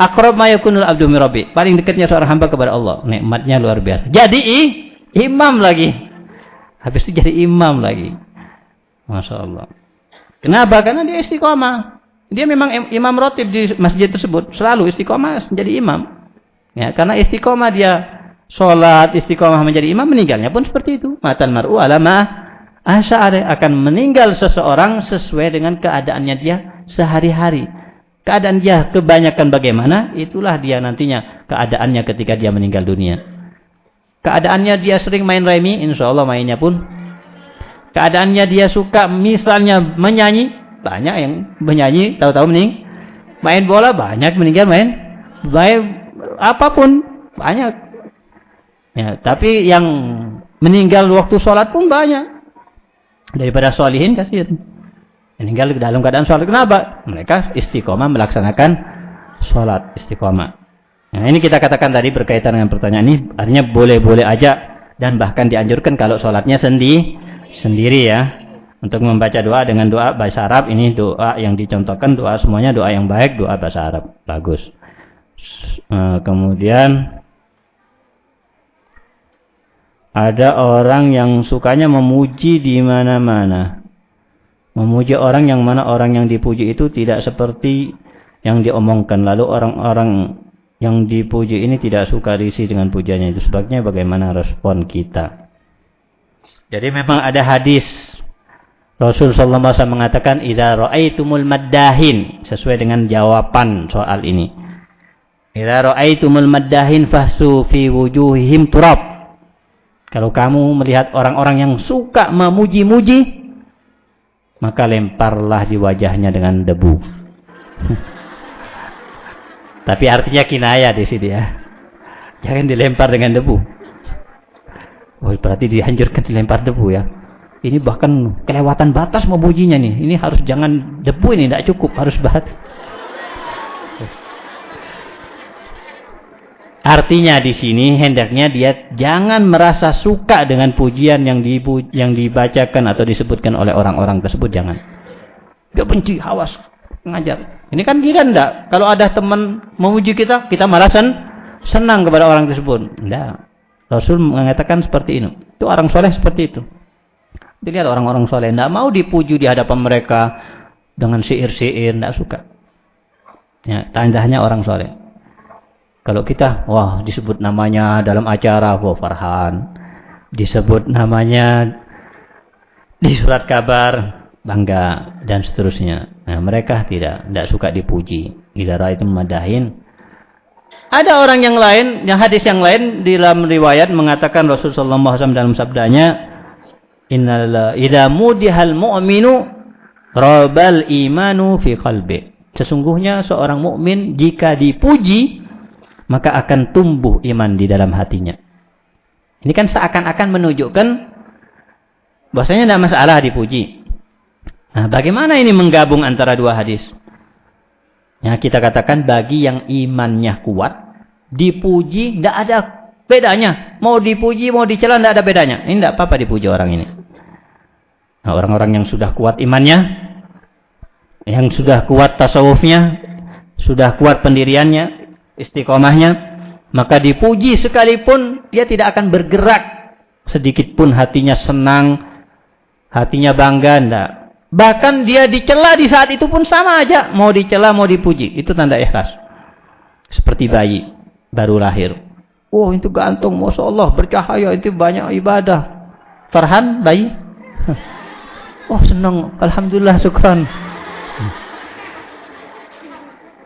Speaker 1: Akrab mayakunul abdu. Paling dekatnya seorang hamba kepada Allah. Nikmatnya luar biasa. Jadi imam lagi. Habis itu jadi imam lagi. Masya Allah. Kenapa? Karena dia istiqomah. Dia memang imam rotib di masjid tersebut. Selalu istiqomah menjadi imam. Ya, karena istiqomah dia sholat, istiqomah menjadi imam, meninggalnya pun seperti itu. Matan mar'u alama asya'ari akan meninggal seseorang sesuai dengan keadaannya dia sehari-hari. Keadaan dia kebanyakan bagaimana, itulah dia nantinya keadaannya ketika dia meninggal dunia. Keadaannya dia sering main remi, insya Allah mainnya pun. Keadaannya dia suka misalnya menyanyi, banyak yang menyanyi, tahu-tahu mening. Main bola banyak meninggal main. Main apa pun banyak. Ya, tapi yang meninggal waktu sholat pun banyak. Daripada sholihin kasihan. Meninggal dalam keadaan sholat. Kenapa? Mereka istiqomah melaksanakan sholat istiqomah. Nah, ini kita katakan tadi berkaitan dengan pertanyaan ini, artinya boleh-boleh aja dan bahkan dianjurkan kalau sholatnya sendi, sendiri ya. Untuk membaca doa dengan doa bahasa Arab ini doa yang dicontohkan doa semuanya doa yang baik doa bahasa Arab bagus. Eh, kemudian ada orang yang sukanya memuji di mana-mana. Memuji orang yang mana orang yang dipuji itu tidak seperti yang diomongkan. Lalu orang-orang yang dipuji ini tidak suka risi dengan pujiannya itu. Sebabnya bagaimana respon kita. Jadi memang ada hadis Rasul sallallahu alaihi wasallam mengatakan idza raaitumul maddahin sesuai dengan jawaban soal ini. Idza raaitumul maddahin fahsu fi wujuhihim turab. Kalau kamu melihat orang-orang yang suka memuji-muji maka lemparlah di wajahnya dengan debu. Tapi artinya kinaya di sini ya. Jangan dilempar dengan debu. Oh, berarti dihancurkan dilempar debu ya. Ini bahkan kelewatan batas memujinya nih. Ini harus jangan debu ini tidak cukup, harus bat. Artinya di sini hendaknya dia jangan merasa suka dengan pujian yang dibu yang dibacakan atau disebutkan oleh orang-orang tersebut jangan. Dia benci, hawas, ngajar. Ini kan kita enggak. Kalau ada teman memuji kita, kita malah sen senang kepada orang tersebut. Enggak. Rasul mengatakan seperti ini. Itu orang soleh seperti itu. Dilihat orang-orang soleh, tidak mau dipuji di hadapan mereka dengan syair-syair, tidak suka. Ya, tandanya orang soleh. Kalau kita, wah disebut namanya dalam acara, wah Farhan. Disebut namanya di surat kabar, bangga, dan seterusnya. Nah, mereka tidak, tidak suka dipuji. Idara itu madahin. Ada orang yang lain, yang hadis yang lain di dalam riwayat mengatakan Rasulullah SAW dalam sabdanya, Innal idza mudihal mu'minu rabal imanu fi qalbi. Sesungguhnya seorang mukmin jika dipuji maka akan tumbuh iman di dalam hatinya. Ini kan seakan-akan menunjukkan bahwasanya tidak masalah dipuji. Nah, bagaimana ini menggabung antara dua hadis? Yang kita katakan bagi yang imannya kuat, dipuji tidak ada bedanya. Mau dipuji, mau dicela tidak ada bedanya. Ini tidak apa-apa dipuji orang ini. Nah, orang-orang yang sudah kuat imannya, yang sudah kuat tasawufnya, sudah kuat pendiriannya, istiqomahnya, maka dipuji sekalipun dia tidak akan bergerak sedikit pun hatinya senang, hatinya bangga, enggak. Bahkan dia dicela di saat itu pun sama aja, mau dicela mau dipuji, itu tanda ikhlas. Seperti bayi baru lahir. Oh itu gantung, masya Allah bercahaya, itu banyak ibadah. Farhan bayi. Oh senang, Alhamdulillah syukran.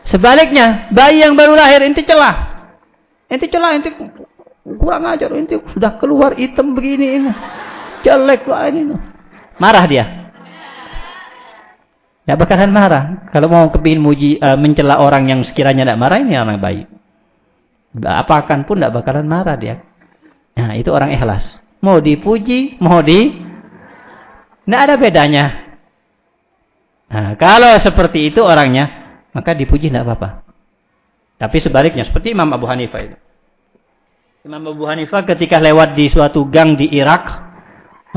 Speaker 1: Sebaliknya, bayi yang baru lahir inti celah. Inti celah, inti kurang ajar, inti sudah keluar hitam begini ini. Jelek lah ini. Marah dia. Tidak bakalan marah. Kalau mau kepingin muji, uh, mencela orang yang sekiranya tidak marah, ini orang baik. Apakan pun tidak bakalan marah dia. Nah, itu orang ikhlas. Mau dipuji, mau di tidak ada bedanya. Nah, kalau seperti itu orangnya, maka dipuji tidak apa-apa. Tapi sebaliknya, seperti Imam Abu Hanifah itu. Imam Abu Hanifah ketika lewat di suatu gang di Irak,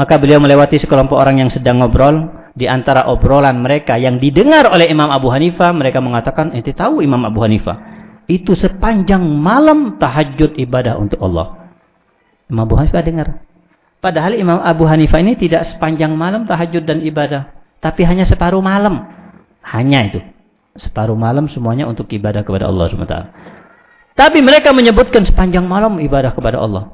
Speaker 1: maka beliau melewati sekelompok orang yang sedang ngobrol. Di antara obrolan mereka yang didengar oleh Imam Abu Hanifah, mereka mengatakan, ente tahu Imam Abu Hanifah. Itu sepanjang malam tahajud ibadah untuk Allah. Imam Abu Hanifah dengar. Padahal Imam Abu Hanifah ini tidak sepanjang malam tahajud dan ibadah. Tapi hanya separuh malam. Hanya itu. Separuh malam semuanya untuk ibadah kepada Allah SWT. Tapi mereka menyebutkan sepanjang malam ibadah kepada Allah.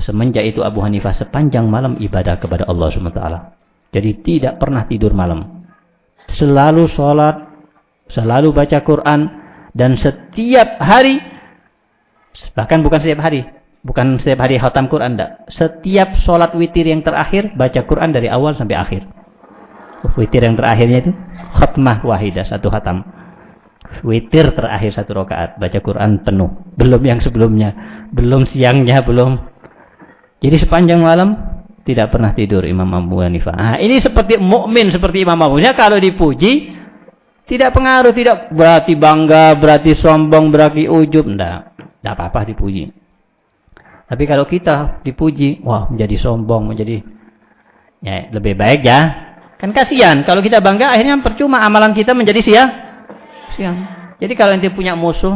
Speaker 1: Semenjak itu Abu Hanifah sepanjang malam ibadah kepada Allah SWT. Jadi tidak pernah tidur malam. Selalu sholat, selalu baca Quran, dan setiap hari, bahkan bukan setiap hari, Bukan setiap hari khatam Quran, enggak. Setiap sholat witir yang terakhir, baca Quran dari awal sampai akhir. Witir yang terakhirnya itu, khatmah wahidah, satu khatam. Witir terakhir satu rakaat, baca Quran penuh. Belum yang sebelumnya, belum siangnya, belum. Jadi sepanjang malam, tidak pernah tidur Imam Abu Hanifah. Nah, ini seperti mukmin seperti Imam Abu Hanifah, kalau dipuji, tidak pengaruh, tidak berarti bangga, berarti sombong, berarti ujub. Enggak, enggak apa-apa dipuji. Tapi kalau kita dipuji, wah menjadi sombong, menjadi ya lebih baik ya Kan kasihan kalau kita bangga akhirnya percuma amalan kita menjadi sia. Sia. Jadi kalau ente punya musuh,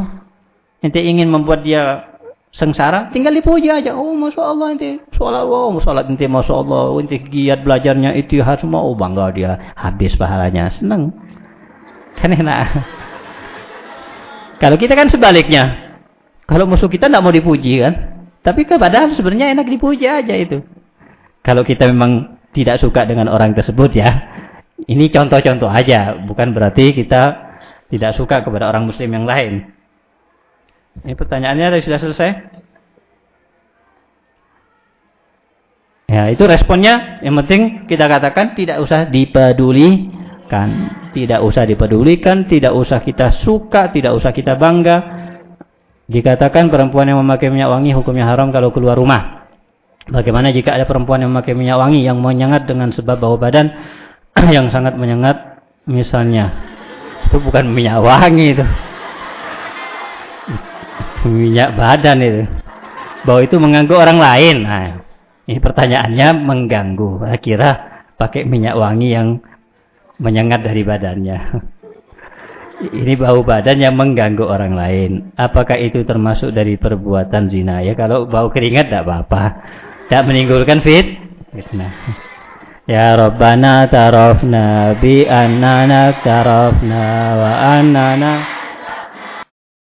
Speaker 1: ente ingin membuat dia sengsara, tinggal dipuji aja. Oh, masya Allah ente sholat, oh sholat ente masya Allah, ente giat belajarnya itu harus mau oh, bangga dia habis pahalanya, senang. Kan enak. kalau kita kan sebaliknya, kalau musuh kita tidak mau dipuji kan, tapi kepada sebenarnya enak dipuji aja itu. Kalau kita memang tidak suka dengan orang tersebut ya. Ini contoh-contoh aja, bukan berarti kita tidak suka kepada orang muslim yang lain. Ini pertanyaannya sudah selesai? Ya, itu responnya yang penting kita katakan tidak usah dipedulikan. Tidak usah dipedulikan, tidak usah kita suka, tidak usah kita bangga. Dikatakan perempuan yang memakai minyak wangi hukumnya haram kalau keluar rumah. Bagaimana jika ada perempuan yang memakai minyak wangi yang menyengat dengan sebab bau badan yang sangat menyengat misalnya. Itu bukan minyak wangi itu. Minyak badan itu. Bau itu mengganggu orang lain. Nah, ini pertanyaannya mengganggu. Kira pakai minyak wangi yang menyengat dari badannya. Ini bau badan yang mengganggu orang lain. Apakah itu termasuk dari perbuatan zina? Ya kalau bau keringat tidak apa-apa. Tak menimbulkan fit. Ya Rabbana tarafna bi annana tarafna wa annana